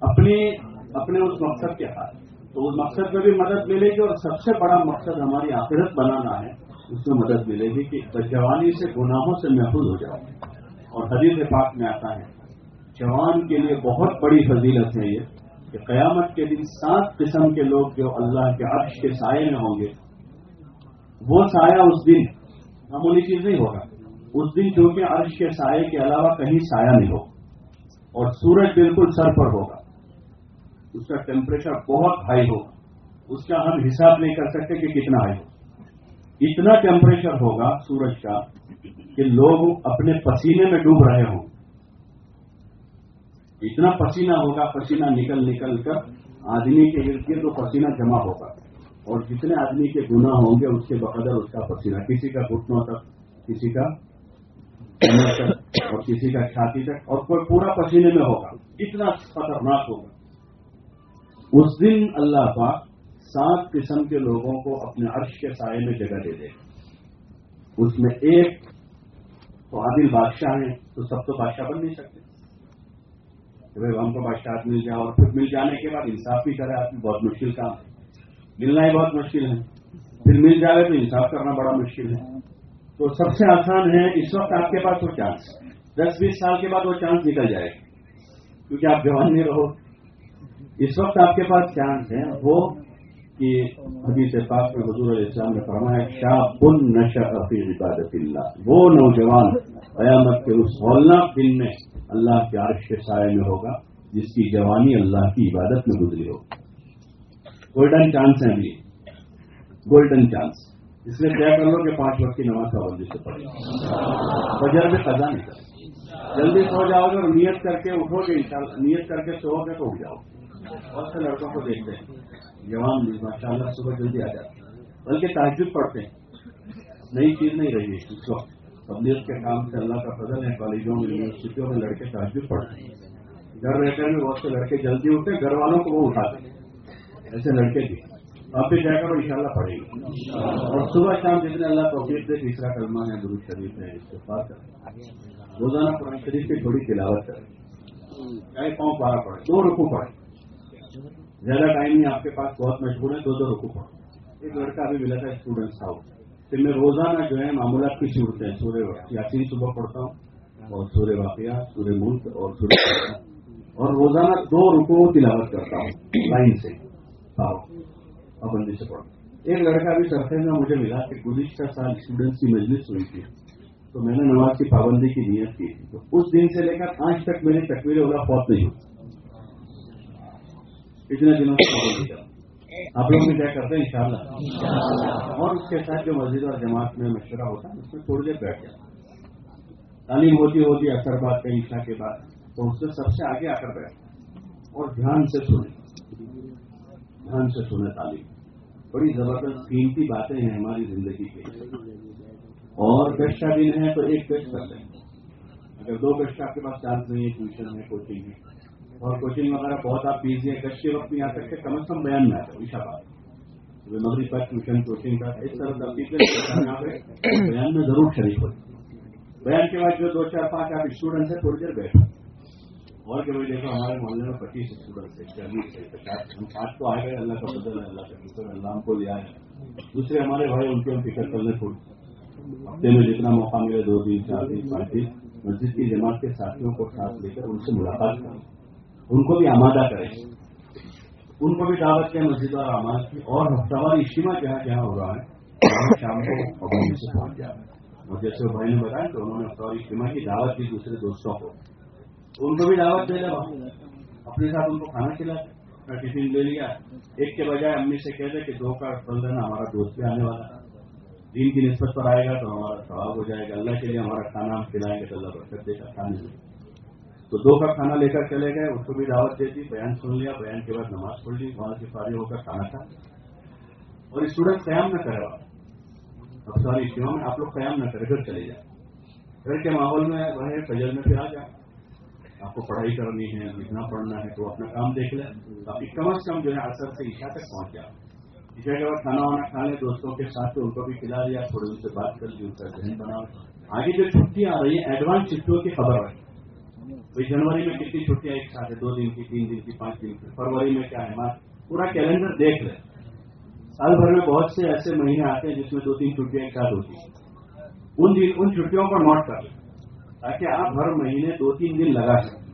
A: اپنی، اپنے اس مقصد کے ہاتھ تو اس مقصد میں بھی مدد ملے گی اور سب سے بڑا مقصد ہماری آخرت بنانا ہے۔ اس میں مدد ملے گی کہ جوانی سے گناہوں سے محفوظ ہو جاؤ۔ اور حدیث پاک میں آتا ہے، جوان کے لیے بہت بڑی فضیلت ہے یہ کہ قیامت کے دن سات قسم کے لوگ جو اللہ کے عرش کے سائے میں ہوں گے، وہ سایہ اس دن، معمولی چیز نہیں ہوگا۔ اس دن چونکہ عرش کے سائے کے علاوہ کہیں سایہ نہیں ہوگا اور سورج بالکل سر پر ہوگا۔ اس کا ٹیمپریچر بہت ہائی ہوگا۔ اس کا ہم حساب نہیں کر سکتے کہ کتنا ہائی ہوگا۔ اتنا ٹیمپریچر ہوگا سورج کا کہ لوگ اپنے پسینے میں ڈوب رہے ہوں۔ اتنا پسینہ ہوگا، پسینہ نکل نکل کر آدمی کے ارد گرد تو پسینہ جمع ہوگا۔ اور جتنے آدمی کے گنا ہوں گے، اس کے بقدر اس کا پسینہ، کسی کا گھٹنوں تک، کسی کا تک اور کسی کا چھاتی تک، اور کوئی پورا پسینے میں ہوگا۔ اتنا خطرناک ہوگا۔ اس دن اللہ پاک سات قسم کے لوگوں کو اپنے عرش کے سائے میں جگہ دے دے۔ اس میں ایک تو عادل بادشاہ ہیں، تو سب تو بادشاہ بن نہیں سکتے۔ کہ بھائی ہم کو بادشاہ مل جائے اور پھر مل جانے کے بعد انصاف بھی کرے، آدمی بہت مشکل کام ہے۔ ملنا ہی بہت مشکل ہے۔ پھر مل جائے تو انصاف کرنا بڑا مشکل ہے۔ تو سب سے آسان ہے، اس وقت آپ کے پاس وہ چانس دس بیس سال کے بعد وہ چانس نکل جائے کیونکہ آپ جوان نہیں رہو۔ اس وقت آپ کے پاس چانس ہے، وہ کہ ابھی سے پاک میں حضور علیہ السلام نے فرمایا شاہ بن نشا عبادت اللہ. وہ نوجوان قیامت کے اس ہولناک دن میں اللہ کے عرش کے سائے میں ہوگا، جس کی جوانی اللہ کی عبادت میں گزری ہو۔ گولڈن چانس ہے ابھی گولڈن چانس اس لیے طے کر لو کہ پانچ وقت کی نماز کا ورزش سے پڑے بجر میں قضا نہیں کر جلدی سو جاؤ گے اور نیت کر کے اٹھو گے نیت کر کے سو گے تو اٹھ جاؤ۔ بہت سے لڑکوں کو دیکھتے ہیں۔ جوان بھی ماشاء اللہ صبح جلدی آ جاتے بلکہ تعجب پڑھتے ہیں۔ نئی چیز نہیں رہی ہے اس وقت۔ تبلیغ کے کام سے اللہ کا فضل ہے، کالجوں میں، یونیورسٹیوں میں لڑکے تعجب پڑھتے ہیں۔ گھر رہ کر بہت سے لڑکے جلدی اٹھتے گھر والوں کو وہ اٹھاتے ہیں ایسے لڑکے بھی۔ آپ بھی جا کر ان شاء اللہ پڑھے گی اور صبح شام جتنے اللہ توفیق دے، تیسرا کلمہ ہے گرو شریف ہے اس کے پاس روزانہ قرآن شریف کی تھوڑی تلاوت کریں۔ چاہے پاؤں پارا پڑے دو رکو پڑے زیادہ ٹائم نہیں، آپ کے پاس بہت مشہور ہے دو دو رکو پڑے ایک لڑکا ابھی ملا تھا اسٹوڈنٹ تھا کہ میں روزانہ جو ہے معمولات کی صورتیں ہیں سورے یاسین صبح پڑھتا ہوں اور سورے واقعہ سورے ملک اور سورے اور روزانہ دو رکو تلاوت کرتا ہوں، لائن سے۔ پابندی سے پڑھتا ایک لڑکا بھی سرفے میں مجھے ملا کہ گزشتہ سال اسٹوڈنٹس کی مجلس ہوئی تھی۔ تو میں نے نماز کی پابندی کی نیت کی تھی۔ تو اس دن سے لے کر آج تک میری تکویر والا فوت نہیں ہوئی اتنے دنوں سے آپ لوگ بھی کیا کرتے ہیں انشاءاللہ۔ اور اس کے ساتھ جو مسجد اور جماعت میں مشورہ ہوتا ہے اس میں تھوڑی دیر بیٹھ جاتا تعلیم ہوتی ہوتی اثر بات کئی عشاء کے بعد تو اس سے سب سے آگے آ کر بیٹھ اور دھیان سے سنیں۔ دھیان سے سنیں تعلیم۔ بڑی زبردست قیمتی باتیں ہیں ہماری زندگی کے اور گشت کا دن ہے تو ایک گشت کر لیں۔ اگر دو گشت آپ کے پاس چانس نہیں ہے ٹیوشن ہے کوچنگ ہے اور کوچنگ وغیرہ بہت آپ بیزی ہیں کش کے وقت میں آ سکتے کم از کم بیان میں آتا عشا بات مغرب پر ٹیوشن کوچنگ کا اس طرح بیان میں ضرور شریک ہوتی بیان کے بعد جو دو چار پانچ آپ اسٹوڈنٹ ہیں، تھوڑی دیر بیٹھے اور کہ بھائی دیکھو، ہمارے محلے میں پچیس اسٹوڈنٹ ہیں، چالیس ہے پچاس ہم تو آئے گئے، اللہ کا بدل ہے، اللہ کا فکر اللہ ہم کو لیا ہے دوسرے ہمارے بھائی، ان کے ہم فکر کرنے تھوڑی۔ ہفتے میں جتنا موقع ملے، دو دن، چار دن، پانچ دن، مسجد کی جماعت کے ساتھیوں کو ساتھ لے کر ان سے ملاقات کریں ان کو بھی آمادہ کریں۔ ان کو بھی دعوت کے مسجد اور آماد کی۔ اور ہفتہ وار اجتماع جہاں جہاں ہو رہا ہے شام کو سے پہنچ جائے اور جیسے بھائی نے بتایا تو انہوں نے ہفتہ وار اجتماع کی، دعوت دی دوسرے دوستوں کو۔ ان کو بھی دعوت دے دیں اپنے ساتھ ان کو کھانا کھلا ٹفن لے لیا۔ ایک کے بجائے امی سے کہہ دے کہ دو کا پھل ہمارا دوست بھی آنے والا دین کی نسبت پر آئے گا تو ہمارا ثواب ہو جائے گا۔ اللہ کے لیے ہمارا کھانا ہم کھلائیں گے تو اللہ برکت دے گا۔ کھانے میں تو دو کا کھانا لے کر چلے گئے، اس کو بھی دعوت دے دی، بیان سن لیا، بیان کے بعد نماز پڑھ لی، وہاں سے فارغ ہو کر کھانا کھا۔ اور اسٹوڈنٹ قیام نہ کرے اب ساری اسٹیوں میں آپ لوگ قیام نہ کرے، گھر چلے جائیں۔ گھر کے ماحول میں رہے فجر میں پھر آ جائیں آپ کو پڑھائی کرنی ہے، لکھنا پڑھنا ہے، تو اپنا کام دیکھ لیں۔ باقی کم از کم جو ہے اثر سے عشا تک پہنچ جائے عشا کے بعد کھانا وانا کھا لیں، دوستوں کے ساتھ تو ان کو بھی کھلا دیا، تھوڑی ان سے بات کر لی، ان کا ذہن بنا۔ آگے جو چھٹیاں آ رہی ہیں، ایڈوانس چھٹیوں کی خبر ہے جنوری میں کتنی چھٹیاں ایک ساتھ ہے دو دن کی، تین دن کی، پانچ دن کی، فروری میں کیا ہے؟ پورا کیلنڈر دیکھ لیں سال بھر میں بہت سے ایسے مہینے آتے ہیں جس میں دو تین چھٹیاں ایک ساتھ ہوتی ہیں۔ ان دن، ان چھٹیوں کو نوٹ کر لیں، تاکہ آپ ہر مہینے دو تین دن لگا سکیں۔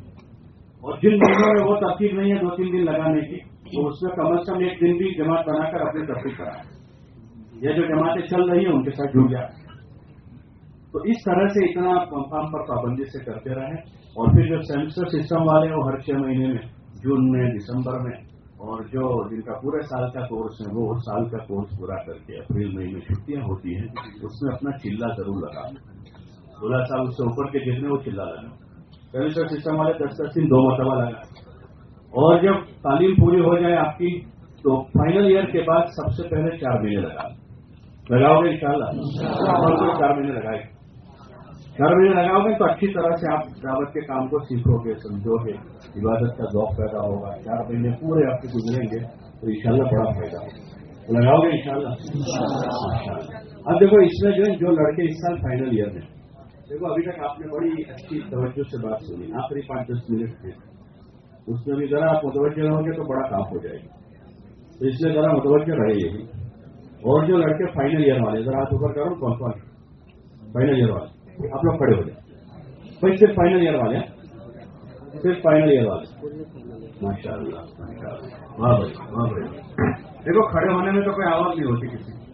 A: اور جن مہینوں میں وہ ترتیب نہیں ہے دو تین دن لگانے کی، تو اس میں کم از کم ایک دن بھی جماعت بنا کر اپنی ترتیب کرائیں۔ یہ جو جماعتیں چل رہی ہیں، ان کے ساتھ جڑ جائیں۔ تو اس طرح سے اتنا آپ کام پر پابندی سے کرتے رہیں۔ اور پھر جو سیمسٹر سسٹم والے وہ ہر چھ مہینے میں جون میں دسمبر میں اور جو جن کا پورے سال کا کورس ہے وہ سال کا کورس پورا کر کے اپریل مئی میں چھٹیاں ہوتی ہیں اس میں اپنا چلا ضرور لگا۔ سولہ سال اس سے اوپر کے جتنے وہ چلا لگا۔ سیمسٹر سسٹم والے دس دس دن دو مرتبہ لگا۔ اور جب تعلیم پوری ہو جائے آپ کی تو فائنل ایئر کے بعد سب سے پہلے چار مہینے لگا۔ لگاؤ گے ان شاء اللہ چار مہینے لگائے۔ گھر میں لگاؤ گے تو اچھی طرح سے آپ دعوت کے کام کو سیکھو گے، سمجھو گے، عبادت کا ذوق پیدا ہوگا۔ چار مہینے پورے آپ کے گزریں گے، تو انشاءاللہ بڑا فائدہ ہوگا۔ لگاؤ گے انشاءاللہ؟ اب دیکھو، اس میں جو ہے، جو لڑکے اس سال فائنل ایئر میں، دیکھو، ابھی تک آپ نے بڑی اچھی توجہ سے بات سنی۔ آخری پانچ دس منٹ تھے اس میں بھی ذرا آپ متوجہ رہو گے تو بڑا کام ہو جائے گا۔ تو اس لیے ذرا متوجہ رہے گی اور جو لڑکے فائنل ایئر والے، ذرا آپ اوپر کرو، کون کون فائنل ایئر والے۔ آپ لوگ کھڑے ہو جائیں۔ بھائی، صرف فائنل ایئر والے صرف فائنل ایئر والے۔ ماشاء اللہ واہ بھائی واہ بھائی۔ دیکھو، کھڑے ہونے میں تو کوئی آواز نہیں ہوتی کسی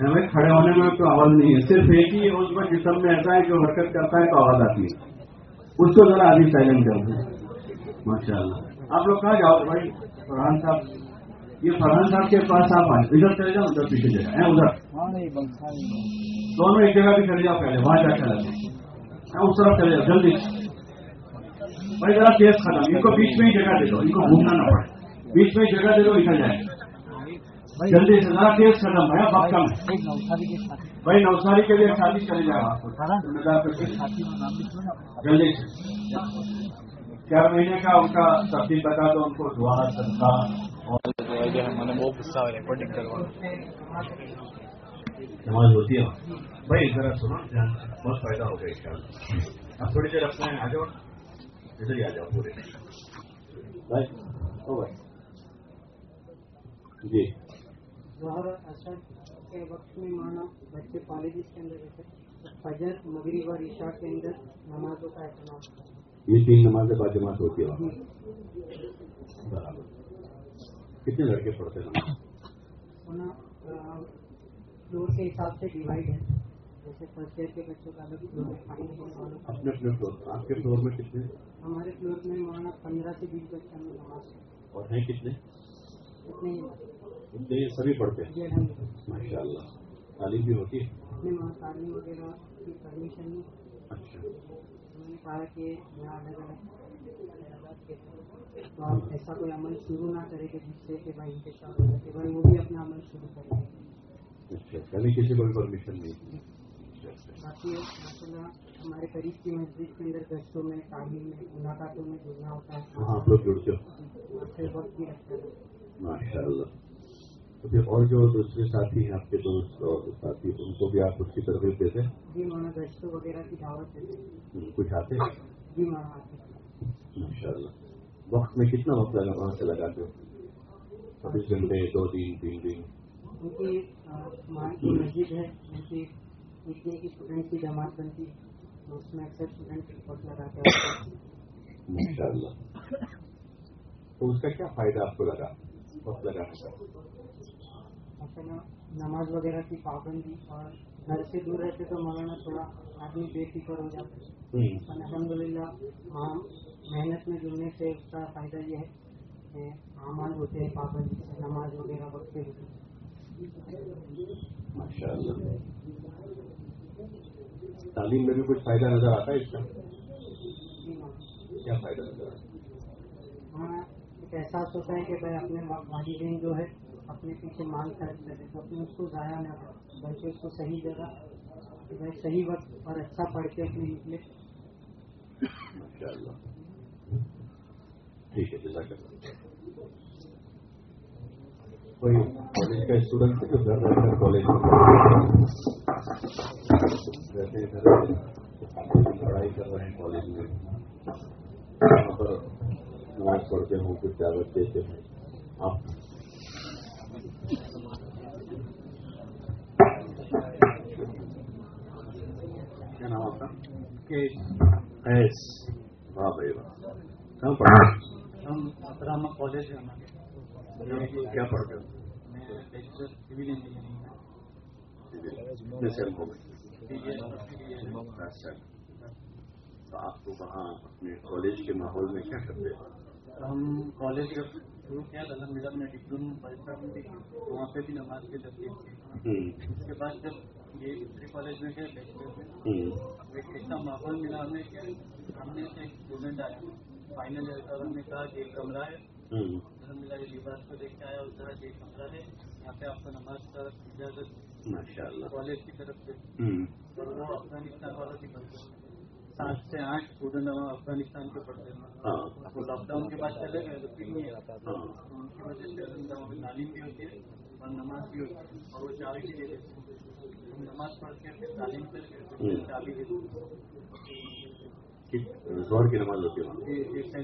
A: ہمیں کھڑے ہونے میں کوئی آواز نہیں ہے۔ صرف ایک ہی اس میں جسم میں ایسا ہے جو حرکت کرتا ہے تو آواز آتی ہے۔ اس کو ذرا ابھی سائلنٹ کر دیں۔ ماشاء اللہ آپ لوگ کہاں جاؤ؟ بھائی، فرحان صاحب۔ یہ فرحان صاحب کے پاس آپ آئے ادھر چلے جاؤ، ادھر پیچھے جائے ادھر۔ دونوں ایک جگہ بھی چلے جاؤ پہلے، وہاں جا چلا اس طرف چلے جاؤ، جلدی۔ بھائی ذرا کیس ختم، ان کو بیچ میں ہی جگہ دے دو، ان کو گھومنا نہ پڑے۔ بیچ میں جگہ دے دو، نکل جائے جلدی سے، ذرا کیس ختم ہے بہت کم ہے۔ بھائی نوساری کے لیے شادی چلے جائے آپ جلدی سے۔ چار مہینے کا ان کا تبدیل بتا دو، ان کو دعا سنتا اور وہ غصہ ریکارڈنگ کروا۔ نماز ہوتی ہے بھائی ذرا سنو بہت فائدہ ہوگا اس کا۔ اب تھوڑی دیر اپنے آ جاؤ ادھر ہی آ جاؤ پورے۔ جی۔
C: کے وقت میں مانا بچے کالجز کے اندر رہتے فجر مغرب اور عشاء کے اندر نمازوں کا اہتمام
A: یہ تین نماز بعد جماعت ہوتی ہے کتنے لڑکے پڑھتے ہیں؟
C: فلور کے حساب سے ڈیوائڈ ہے۔ جیسے فرسٹ ایئر کے بچوں کا الگ فلور ہے۔
A: آپ کے فلور میں کتنے
C: ہمارے فلور میں وہاں پندرہ سے بیس بچے نماز
A: اور ہیں کتنے؟ اتنے ہی۔ سبھی پڑھتے ہیں؟ جی، ماشاء اللہ تعلیم بھی ہوتی ہے؟
C: تعلیم وغیرہ کی پرمیشن
A: اچھا۔
C: میں نے کہا کہ یہاں الگ الگ تو آپ ایسا کوئی عمل شروع نہ کرے کہ جس سے کہ بھائی ان کے ساتھ۔ بھائی وہ بھی اپنا عمل شروع کریں
A: اچھا کبھی کسی کو بھی پرمیشن نہیں۔
C: باقی ہمارے قریب کی مسجد کے اندر گشتوں میں تعلیم میں ملاقاتوں میں جڑنا ہوتا ہے۔
A: ہاں آپ لوگ جڑتے ہو۔ ماشاء اللہ تو پھر اور جو دوسرے ساتھی ہیں آپ کے دوست اور ساتھی ان کو بھی آپ اس کی ترغیب دیتے ہیں
C: جی مولانا گشتوں وغیرہ کی دعوت دیتے
A: کچھ آتے ہیں؟
C: جی مولانا آتے
A: ماشاء اللہ وقت میں کتنا وقت لگا وہاں سے لگاتے ہو؟ چوبیس گھنٹے دو دن تین دن۔
C: کی مسجد ہے ان کی اسٹوڈنٹ کی جماعت بنتی ہے اس میں اکثر اسٹوڈنٹ وقت لگاتے ہیں۔
A: تو اس کا کیا فائدہ آپ کو لگا؟ وقت کا
C: مثلا نماز وغیرہ کی پابندی اور گھر سے دور رہتے تو مولانا تھوڑا آدمی بے فکر ہو جاتا ہے۔ الحمد للہ محنت میں جڑنے سے اس کا فائدہ یہ ہے کہ اعمال ہوتے ہیں پابندی سے نماز وغیرہ وقت ہے۔
A: ماشاء اللہ تعلیم میں بھی کچھ فائدہ نظر آتا ہے اس کا؟ کیا فائدہ نظر آتا ہے؟
C: ہاں احساس ہوتا ہے کہ بھائی اپنے والدین جو ہے اپنے پیچھے مانگ خرچ کرے تو اپنے اس کو ضائع نہ کرے بلکہ اس کو صحیح جگہ بھائی صحیح وقت اور اچھا پڑھ کے اپنے نکلے
A: ٹھیک ہے جزاک اللہ۔ کوئی کالج کا اسٹوڈنٹ ہے جو گھر رہ کر کالج ہیں گھر پڑھائی کر رہے ہیں کالج میں وہاں پر نماز پڑھتے ہوں کچھ دعوت دیتے ہیں آپ کیا نام آپ کا ایس واہ بھائی واہ کہاں
D: ہم کالج
A: کیا ہو
D: میں
A: اچھا تو آپ کو وہاں اپنے کالج کے ماحول میں کیا کرتے ہیں؟
D: ہم کالج جب شروع کیا الحمد للہ میں بھی کی تو وہاں پہ بھی نماز کی ترتیب تھی
A: ہوں،
D: اس کے بعد جب یہ دوسرے کالج میں گئے بیچلر
A: ہوں،
D: ایک ایسا ماحول ملا ہمیں کہ ہم نے سے ایک اسٹوڈنٹ آیا۔ فائنل ایئر کا ہم نے کہا کہ ایک کمرہ ہے۔
A: ہوں،
D: الحمد للہ یہ لباس کو دیکھ کے آیا اس طرح سے ایک کمرہ ہے۔ یہاں پہ آپ کو نماز کا اجازت
A: ماشاء اللہ
D: کالج کی طرف سے۔ اور وہ افغانستان بھی پڑھتے ہیں سات سے آٹھ اسٹوڈنٹ افغانستان کے پڑھتے ہیں۔
A: ہاں۔
D: وہ لاک ڈاؤن کے بعد چلے گئے تو پھر نہیں آتا
A: ہاں۔
D: ان کی وجہ سے تعلیم بھی ہوتی ہے اور نماز بھی ہوتی ہے۔ اور وہ دیتے ہیں ہم نماز پڑھ کے تعلیم کر کے پھر چابی دے دیتے
A: کس زور کی نماز ہوتی ہے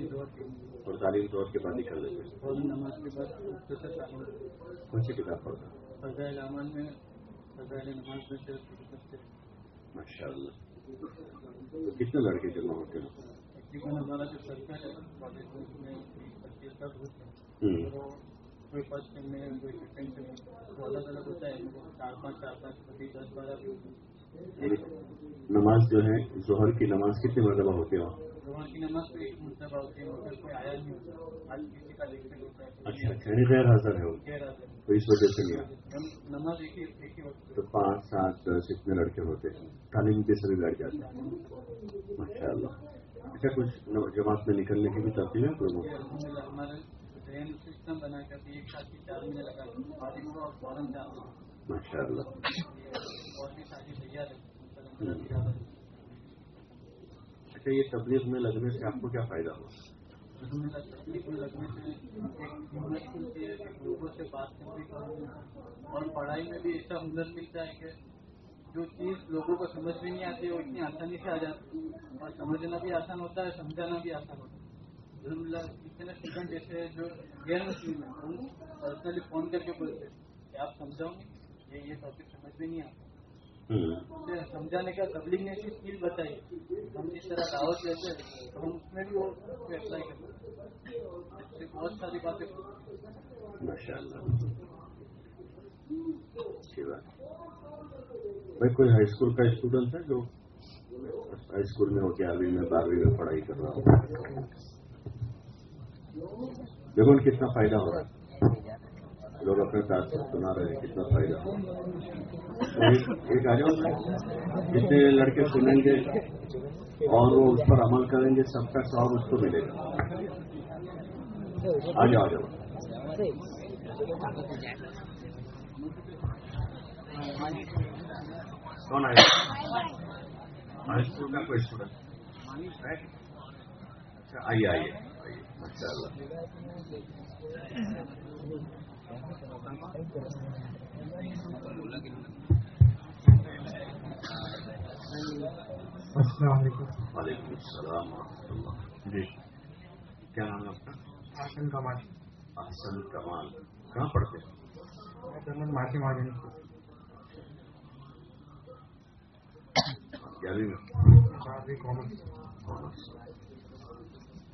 D: دور کے
A: اور تعلیم زور کے بعد نکل
D: تعلیم
A: کون سی کتاب پڑھتا ماشاء اللہ۔ کتنے لڑکے جمع ہوتے ہیں؟
D: کوئی فرسٹ میں کوئی سیکنڈ ٹائم میں تو الگ الگ ہوتا ہے۔ چار پانچ چار پانچ دس بارہ۔
A: نماز جو ہے ظہر کی نماز کتنی
D: مرتبہ ہوتا۔ ہے۔
A: اچھا اچھا یعنی غیر حاضر ہے تو اس وجہ سے نہیں تو پانچ سات دس اتنے لڑکے ہوتے ہیں۔ تعلیم کے سبھی بیٹھ جاتے ہیں۔ ماشاء اللہ۔ اچھا کچھ جماعت میں نکلنے کی بھی ترتیب ہے
D: ہمارا ٹرین سسٹم بنا کر ایک ساتھ کی چار مہینے لگا۔
A: ماشاء اللہ
D: بھی
A: اچھا یہ تبلیغ میں لگنے سے آپ کو کیا فائدہ ہوا؟
D: تکلیف میں لگنے سے ایک لوگوں سے بات کرنے کا اور پڑھائی میں بھی ایسا ہنر ملتا ہے کہ جو چیز لوگوں کو سمجھ میں نہیں آتی وہ اتنی آسانی سے آ جاتی ہے۔ اور سمجھنا بھی آسان ہوتا ہے سمجھانا بھی آسان ہوتا ہے۔ الحمد للہ اتنے اسٹوڈنٹ ایسے ہیں جو غیر مسلم ہیں پرسنلی فون کر کے بولتے ہیں کہ آپ سمجھاؤ گے؟ یہ یہ ٹاپک سمجھ میں نہیں آتا۔
A: ہوں،
D: اسے سمجھانے کا نے بتائی؟ ہم جس طرح دعوت لیتے ہیں تو ہم اس میں بھی کرتے ہیں۔ بہت ساری باتیں
A: ماشاء اللہ اچھی بات۔ بھائی کوئی ہائی اسکول کا اسٹوڈنٹ ہے جو ہائی اسکول میں ہو گیارہویں میں بارہویں میں پڑھائی کر رہا ہو دیکھو کتنا فائدہ ہو رہا ہے۔ لوگ اپنے ساتھ سنا رہے ہیں، کتنا فائدہ ایک- آ جاؤ جتنے لڑکے سنیں گے اور وہ اس پر عمل کریں گے، سب کا سواب اس کو ملے گا۔ آ جاؤ آ جاؤ۔ کون آئے ہائی اسکول کا کوئی اسٹوڈنٹ اچھا آئیے آئیے آئیے۔ ماشاء اللہ
D: السلام علیکم۔
A: وعلیکم السلام ورحمۃ اللہ۔ جی۔ کیا نام ہے آپ کا؟
D: آسن کمال۔
A: احسن کمال۔ کہاں پڑھتے ہیں؟
D: ماسی مہاجن
A: گیارہویں میں۔
D: کامرس۔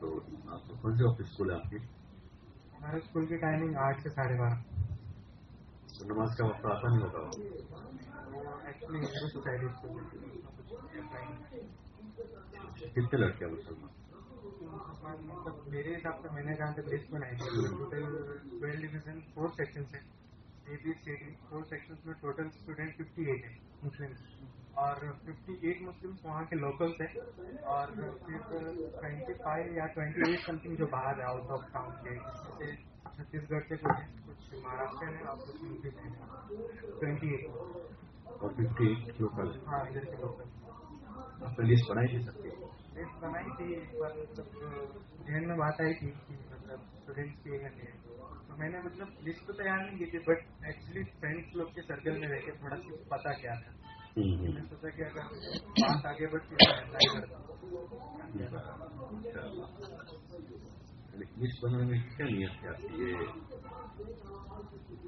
A: تو آپ کو کون سے آفس اسکول ہے آپ کی؟
D: ہمارے اسکول کی ٹائمنگ آٹھ سے ساڑھے بارہ۔
A: نماز کا وقت آتا نہیں ہوتا
D: ایکچولی ہندو سوسائٹی اسکول
A: کتنے لڑکے ہیں مسلمان؟
D: میرے حساب سے میں نے جہاں تک لسٹ بنائی تھی total twelve division four section ہے A B C D four section میں ٹوٹل اسٹوڈینٹ ففٹی ایٹ ہے مسلم اور ففٹی ایٹ مسلم وہاں کے لوکل تھے اور پھر ٹوینٹی فائیو یا ٹوینٹی ایٹ سمتھنگ جو باہر ہے آؤٹ آف ٹاؤن کے چھتیس گڑھ کے کچھ کچھ مہاراشٹر ہیں اور کچھ یو پی کے ٹوینٹی ایٹ
A: اور ففٹی ایٹ لوکل
D: ہاں ادھر کے لوکل
A: آپ لسٹ
B: بنا ہی نہیں سکتے لسٹ بنائی تھی ایک بار مطلب، ذہن میں بات آئی تھی مطلب اسٹوڈینٹس کی ہے میں نے مطلب لسٹ
A: تو
B: تیار نہیں کی تھی بٹ ایکچولی فرینڈس لوگ کے سرکل میں رہ کے تھوڑا سا
A: پتا
B: کیا
A: تھا۔ کیا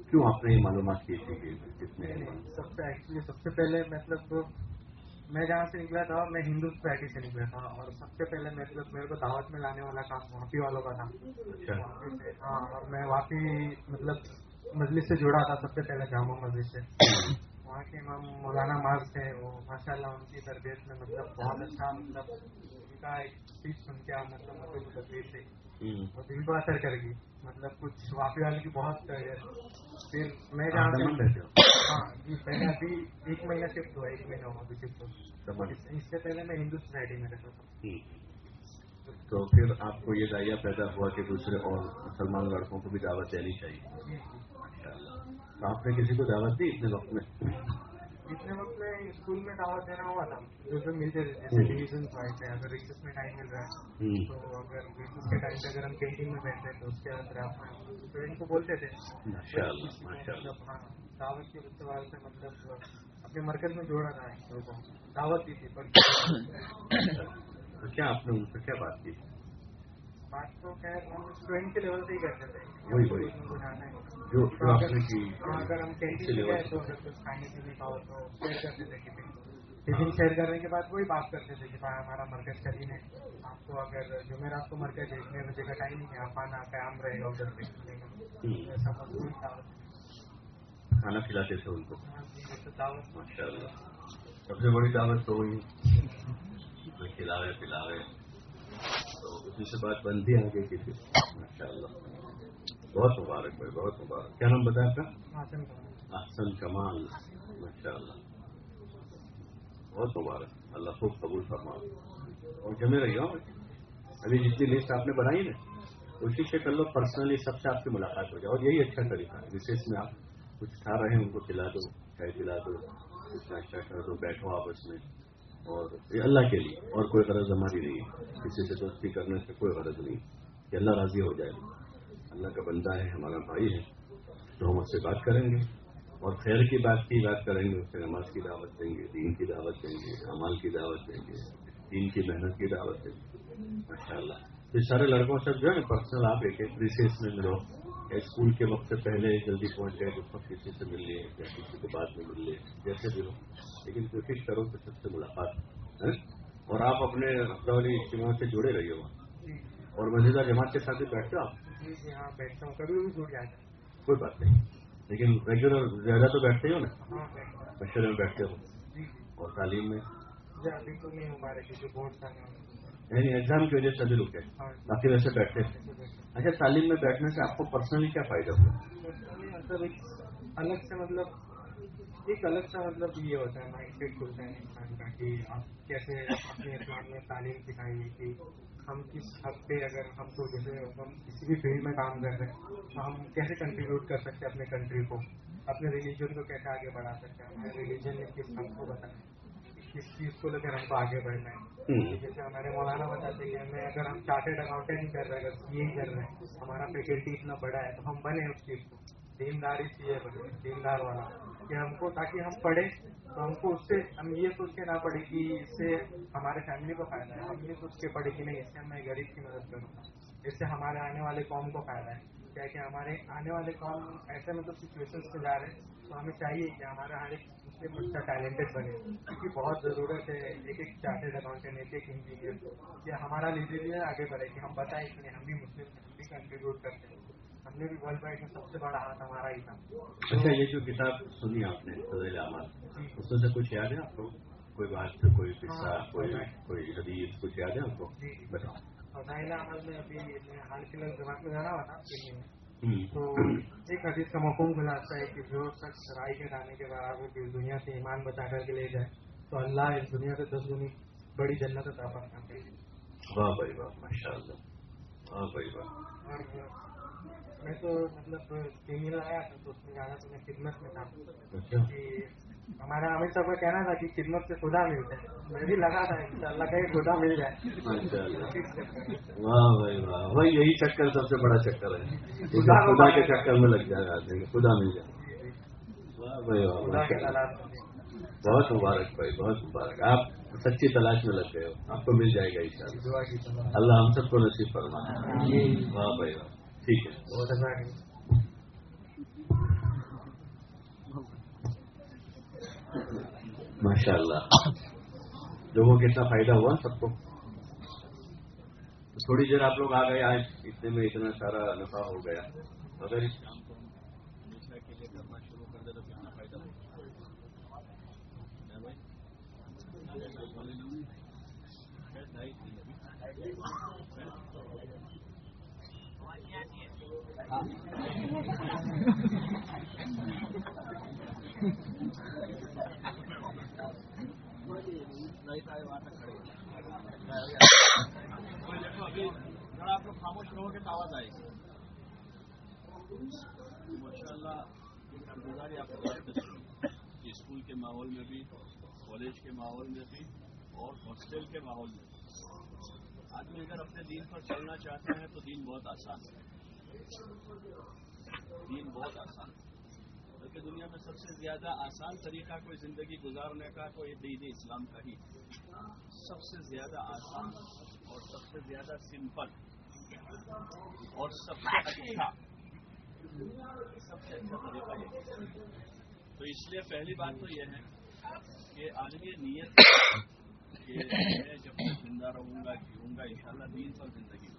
B: کیوں آپ نے یہ معلومات کی تھی کتنے سب سے ایکچولی سب سے پہلے
A: مطلب
B: میں جہاں سے نکلا تھا میں ہندو سوسائٹی سے
A: نکلا تھا اور سب سے پہلے مطلب میرے کو دعوت میں لانے والا کام واپی والوں کا تھا
B: ہاں
A: اور میں واپی مطلب مجلس سے جڑا تھا سب سے
B: پہلے جامع مسجد سے وہاں کے امام مولانا ماز تھے وہ ماشاء اللہ ان
A: کی
B: تربیت میں مطلب بہت اچھا مطلب ان کا ایک سیٹ
A: سن
B: کے مطلب مطلب تربیت تھی وہ دل کو اثر کر گئی مطلب کچھ واپی والے کی بہت پھر میں جہاں
A: ہاں
B: جی پہلے
A: ابھی
B: ایک مہینہ شفٹ ہوا ایک مہینہ ہوا شفٹ ہوا۔ اس سے پہلے میں ہندو سوسائٹی میں رہتا تھا۔ تو
A: پھر آپ کو یہ دائیا پیدا ہوا
B: کہ دوسرے اور مسلمان لڑکوں کو بھی دعوت دینی چاہیے۔ جی،
A: جی۔ آپ
B: نے کسی کو
A: دعوت
B: دی
A: اتنے
B: وقت
A: میں؟ اتنے
B: وقت میں اسکول
A: میں
B: دعوت دینا
A: ہوا
B: تھا جو سب ملتے رہتے ڈویژن وائز اگر ریسس میں ٹائم مل رہا ہے تو اگر ریسس کے ٹائم پہ اگر ہم کینٹین میں بیٹھتے ہیں تو اس کے اندر آپ اسٹوڈینٹ کو بولتے تھے۔ مطلب ہاں، دعوت کے استعمال سے مطلب اپنے مرکز میں جوڑا
A: تھا
B: دعوت دی تھی پر
A: کیا آپ نے ان
B: سے کیا بات کی؟
A: بات تو خیر ہم اسٹوڈینٹ کے لیول سے ہی کرتے تھے۔ جو اگر ہم شیئر کرنے کے بعد وہی بات کرتے تھے کہ ہمارا مرکز قدیم نہیں۔ آپ
B: کو اگر
A: جمعرات کو مرکز ایک میں کا ٹائم نہیں ہے آپ آنا قیام رہے گا ادھر کھانا کھلاتے تھے ان کو۔ ہاں جی، سب سے بڑی دعوت تو وہی۔ کھلاوے پلاوے۔ تو اسی سے بات بنتی آگے کی۔ تھی ماشاء اللہ۔ بہت مبارک بھائی بہت مبارک۔ کیا نام بتایا تھا احسن کمال۔ ماشاء اللہ بہت مبارک۔ اللہ خوب قبول فرما اور جمے رہی ہوں ابھی جتنی لسٹ آپ نے بنائی نا اسی سے کر لو پرسنلی سب سے آپ کی ملاقات ہو جائے۔ اور یہی اچھا طریقہ ہے۔ جسے اس میں آپ کچھ کھا رہے ہیں ان کو کھلا دو چائے پلا دو کچھ ناشتہ کر دو بیٹھو آپس میں۔ اور یہ اللہ کے لیے اور کوئی غرض ہماری نہیں ہے۔ کسی سے دوستی کرنے سے کوئی غرض نہیں کہ اللہ راضی ہو جائے۔ اللہ کا بندہ ہے، ہمارا بھائی ہے، تو ہم اس سے بات کریں گے۔ اور خیر کی بات کی بات کریں گے، اس سے نماز کی دعوت دیں گے، دین کی دعوت دیں گے امال کی دعوت دیں گے، دین
B: کی
A: محنت کی دعوت دیں گے۔ ماشاء اللہ یہ سارے
B: لڑکوں سب جو ہے پرسنل آپ ایک ایک ریسیس میں
A: ملو۔ یا اسکول کے وقت سے پہلے جلدی پہنچ گئے تو
B: وقت کسی سے
A: مل لیے، یا کسی
B: کے بعد
A: میں مل لیے،
B: جیسے بھی ہو۔ لیکن کوشش کرو کہ سب سے ملاقات اور
A: آپ اپنے ہفتہ والی اجتماع سے جڑے
B: رہیے
A: وہاں۔ اور مزیدہ جماعت
B: کے ساتھ ہی
A: بیٹھ آپ؟ یہاں بیٹھتا ہوں کبھی جڑ جاتا کوئی بات
B: نہیں۔ لیکن ریگولر زیادہ تو بیٹھتے ہی ہو نا؟ مشورے میں بیٹھتے ہو۔ جی، جی۔ اور تعلیم میں؟ جی، یعنی ایگزام کی وجہ سے ابھی رکے ہاں، باقی ویسے بیٹھتے تھے اچھا تعلیم میں بیٹھنے سے آپ کو پرسنلی کیا فائدہ ہوا؟ مطلب ایک الگ سے مطلب ایک الگ سا مطلب یہ ہوتا ہے مائنڈ سیٹ کھلتا ہے انسان کا کہ آپ کیسے اپنے اسلام میں تعلیم سکھائی گئی تھی۔ ہم کس حد پہ اگر ہم
A: کو
B: جیسے ہم کسی بھی فیلڈ میں کام کر رہے ہیں تو ہم کیسے کنٹریبیوٹ کر سکتے ہیں اپنے کنٹری کو؟ اپنے ریلیجن کو کیسے آگے بڑھا سکتے ہیں؟ ہمارے ریلیجن نے کس حد کو بتایا؟ کس چیز کو لے کر ہم کو آگے بڑھنا ہے؟ جیسے ہمارے مولانا بتاتے ہیں ہمیں اگر ہم چارٹیڈ اکاؤنٹینٹ کر رہے ہیں اگر سی اے کر رہے ہیں ہمارا فیکلٹی اتنا بڑا ہے تو ہم بنے اس چیز کو۔ دینداری چاہیے دیندار والا، کہ ہم کو، تاکہ ہم پڑھیں، تو ہم کو اس سے، ہم یہ سوچ کے نہ پڑے کہ اس سے ہمارے فیملی کو فائدہ ہے۔ ہم یہ سوچ کے پڑے کہ نہیں، اس سے میں غریب کی مدد کروں گا۔ اس سے ہمارے آنے والے قوم کو فائدہ ہے۔ کیا کہ ہمارے آنے والے قوم ایسے مطلب سچویشنس پہ جا رہے ہیں، تو
A: ہمیں چاہیے کہ ہمارا ہر ایک مسلم بچہ ٹیلنٹڈ بنے۔ کیونکہ بہت ضرورت ہے ایک ایک چارٹیڈ اکاؤنٹنٹ
B: ایک
A: ایک
B: انجینئر
A: کہ ہمارا لیڈر آگے بڑھے، کہ
B: ہم بتائیں
A: کہ
B: ہم بھی مسلم ہم بھی کنٹریبیوٹ کرتے ہیں۔ اچھا یہ جو کتاب سنی آپ
A: نے
B: فضل احمد جی۔ اس میں سے کچھ یاد ہے آپ کو؟ کوئی بات کوئی قصہ ہاں، کوئی کوئی حدیث کچھ یاد ہے آپ کو؟ جی، جی۔ بتاؤ۔ فضائل احمد میں ابھی حال کے الحال جماعت
A: میں جانا ہوا تھا تو ایک حدیث
B: کا
E: مقوم خلاصہ ہے کہ جو شخص سرائی کے جانے کے بعد وہ دنیا سے
B: ایمان
E: بچا کر کے لے جائے تو اللہ اس دنیا سے دس گنی بڑی جنت عطا فرماتے ہیں۔ واہ بھائی واہ ماشاء اللہ
B: واہ
E: بھائی واہ۔ میں
B: تو مطلب تھا تو اس میں جانا میں خدمت میں تھا۔ اچھا۔ ہمارا امت کا کہنا تھا کہ خدمت سے خدا ملتا ہے میں بھی
E: لگا تھا
B: اللہ
E: کا خدا
B: مل جائے۔ واہ بھائی واہ۔ بھائی یہی چکر سب سے بڑا چکر ہے۔ جی، خدا کے
E: چکر میں لگ
B: جائے گا خدا مل جائے۔ جی، جی۔ بہت مبارک بھائی
E: بہت مبارک۔ آپ
B: سچی تلاش میں لگ گئے ہو۔ آپ کو مل جائے گا ان شاء اللہ اللہ ہم سب کو نصیب فرمائے۔ واہ بھائی واہ۔ ٹھیک ہے۔ اچھا ماشاء اللہ لوگوں کو اتنا فائدہ ہوا سب کو۔ تھوڑی دیر آپ لوگ آ گئے آج اتنے میں
A: اتنا سارا نفع ہو گیا۔ اگر آپ لوگ خاموش رہو آواز آئے گی ماشاء اللہ گزاری آپ کو بات اسکول کے ماحول میں بھی کالج کے ماحول میں بھی۔ اور ہاسٹل کے ماحول میں بھی۔ آدمی اگر اپنے دین پر چلنا چاہتے ہیں تو دین بہت آسان ہے۔ دین بہت آسان بلکہ دنیا میں سب سے زیادہ آسان طریقہ کوئی زندگی گزارنے کا کوئی دین اسلام کا ہی سب سے زیادہ آسان اور سب سے زیادہ سمپل اور سب سے اچھا۔ سب سے اچھا طریقہ یہ تو اس لیے پہلی بات تو یہ ہے کہ عالمی نیت کہ میں جب میں زندہ رہوں گا جیوں گا، انشاءاللہ دین پر زندگی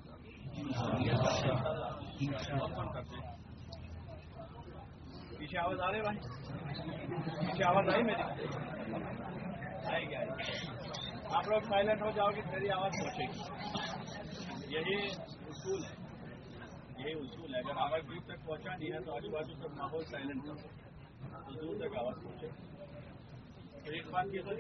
A: رہے بھائی پیچھے آواز آئی میری آئے گی آپ لوگ سائلنٹ ہو جاؤ گے میری آواز پہنچے گی یہی اصول ہے یہی اصول ہے اگر آواز دور تک پہنچا نہیں ہے تو آجو بازو تک ماحول سائلنٹ ہو تو دور تک آواز پہنچے گی تو بات یہ تو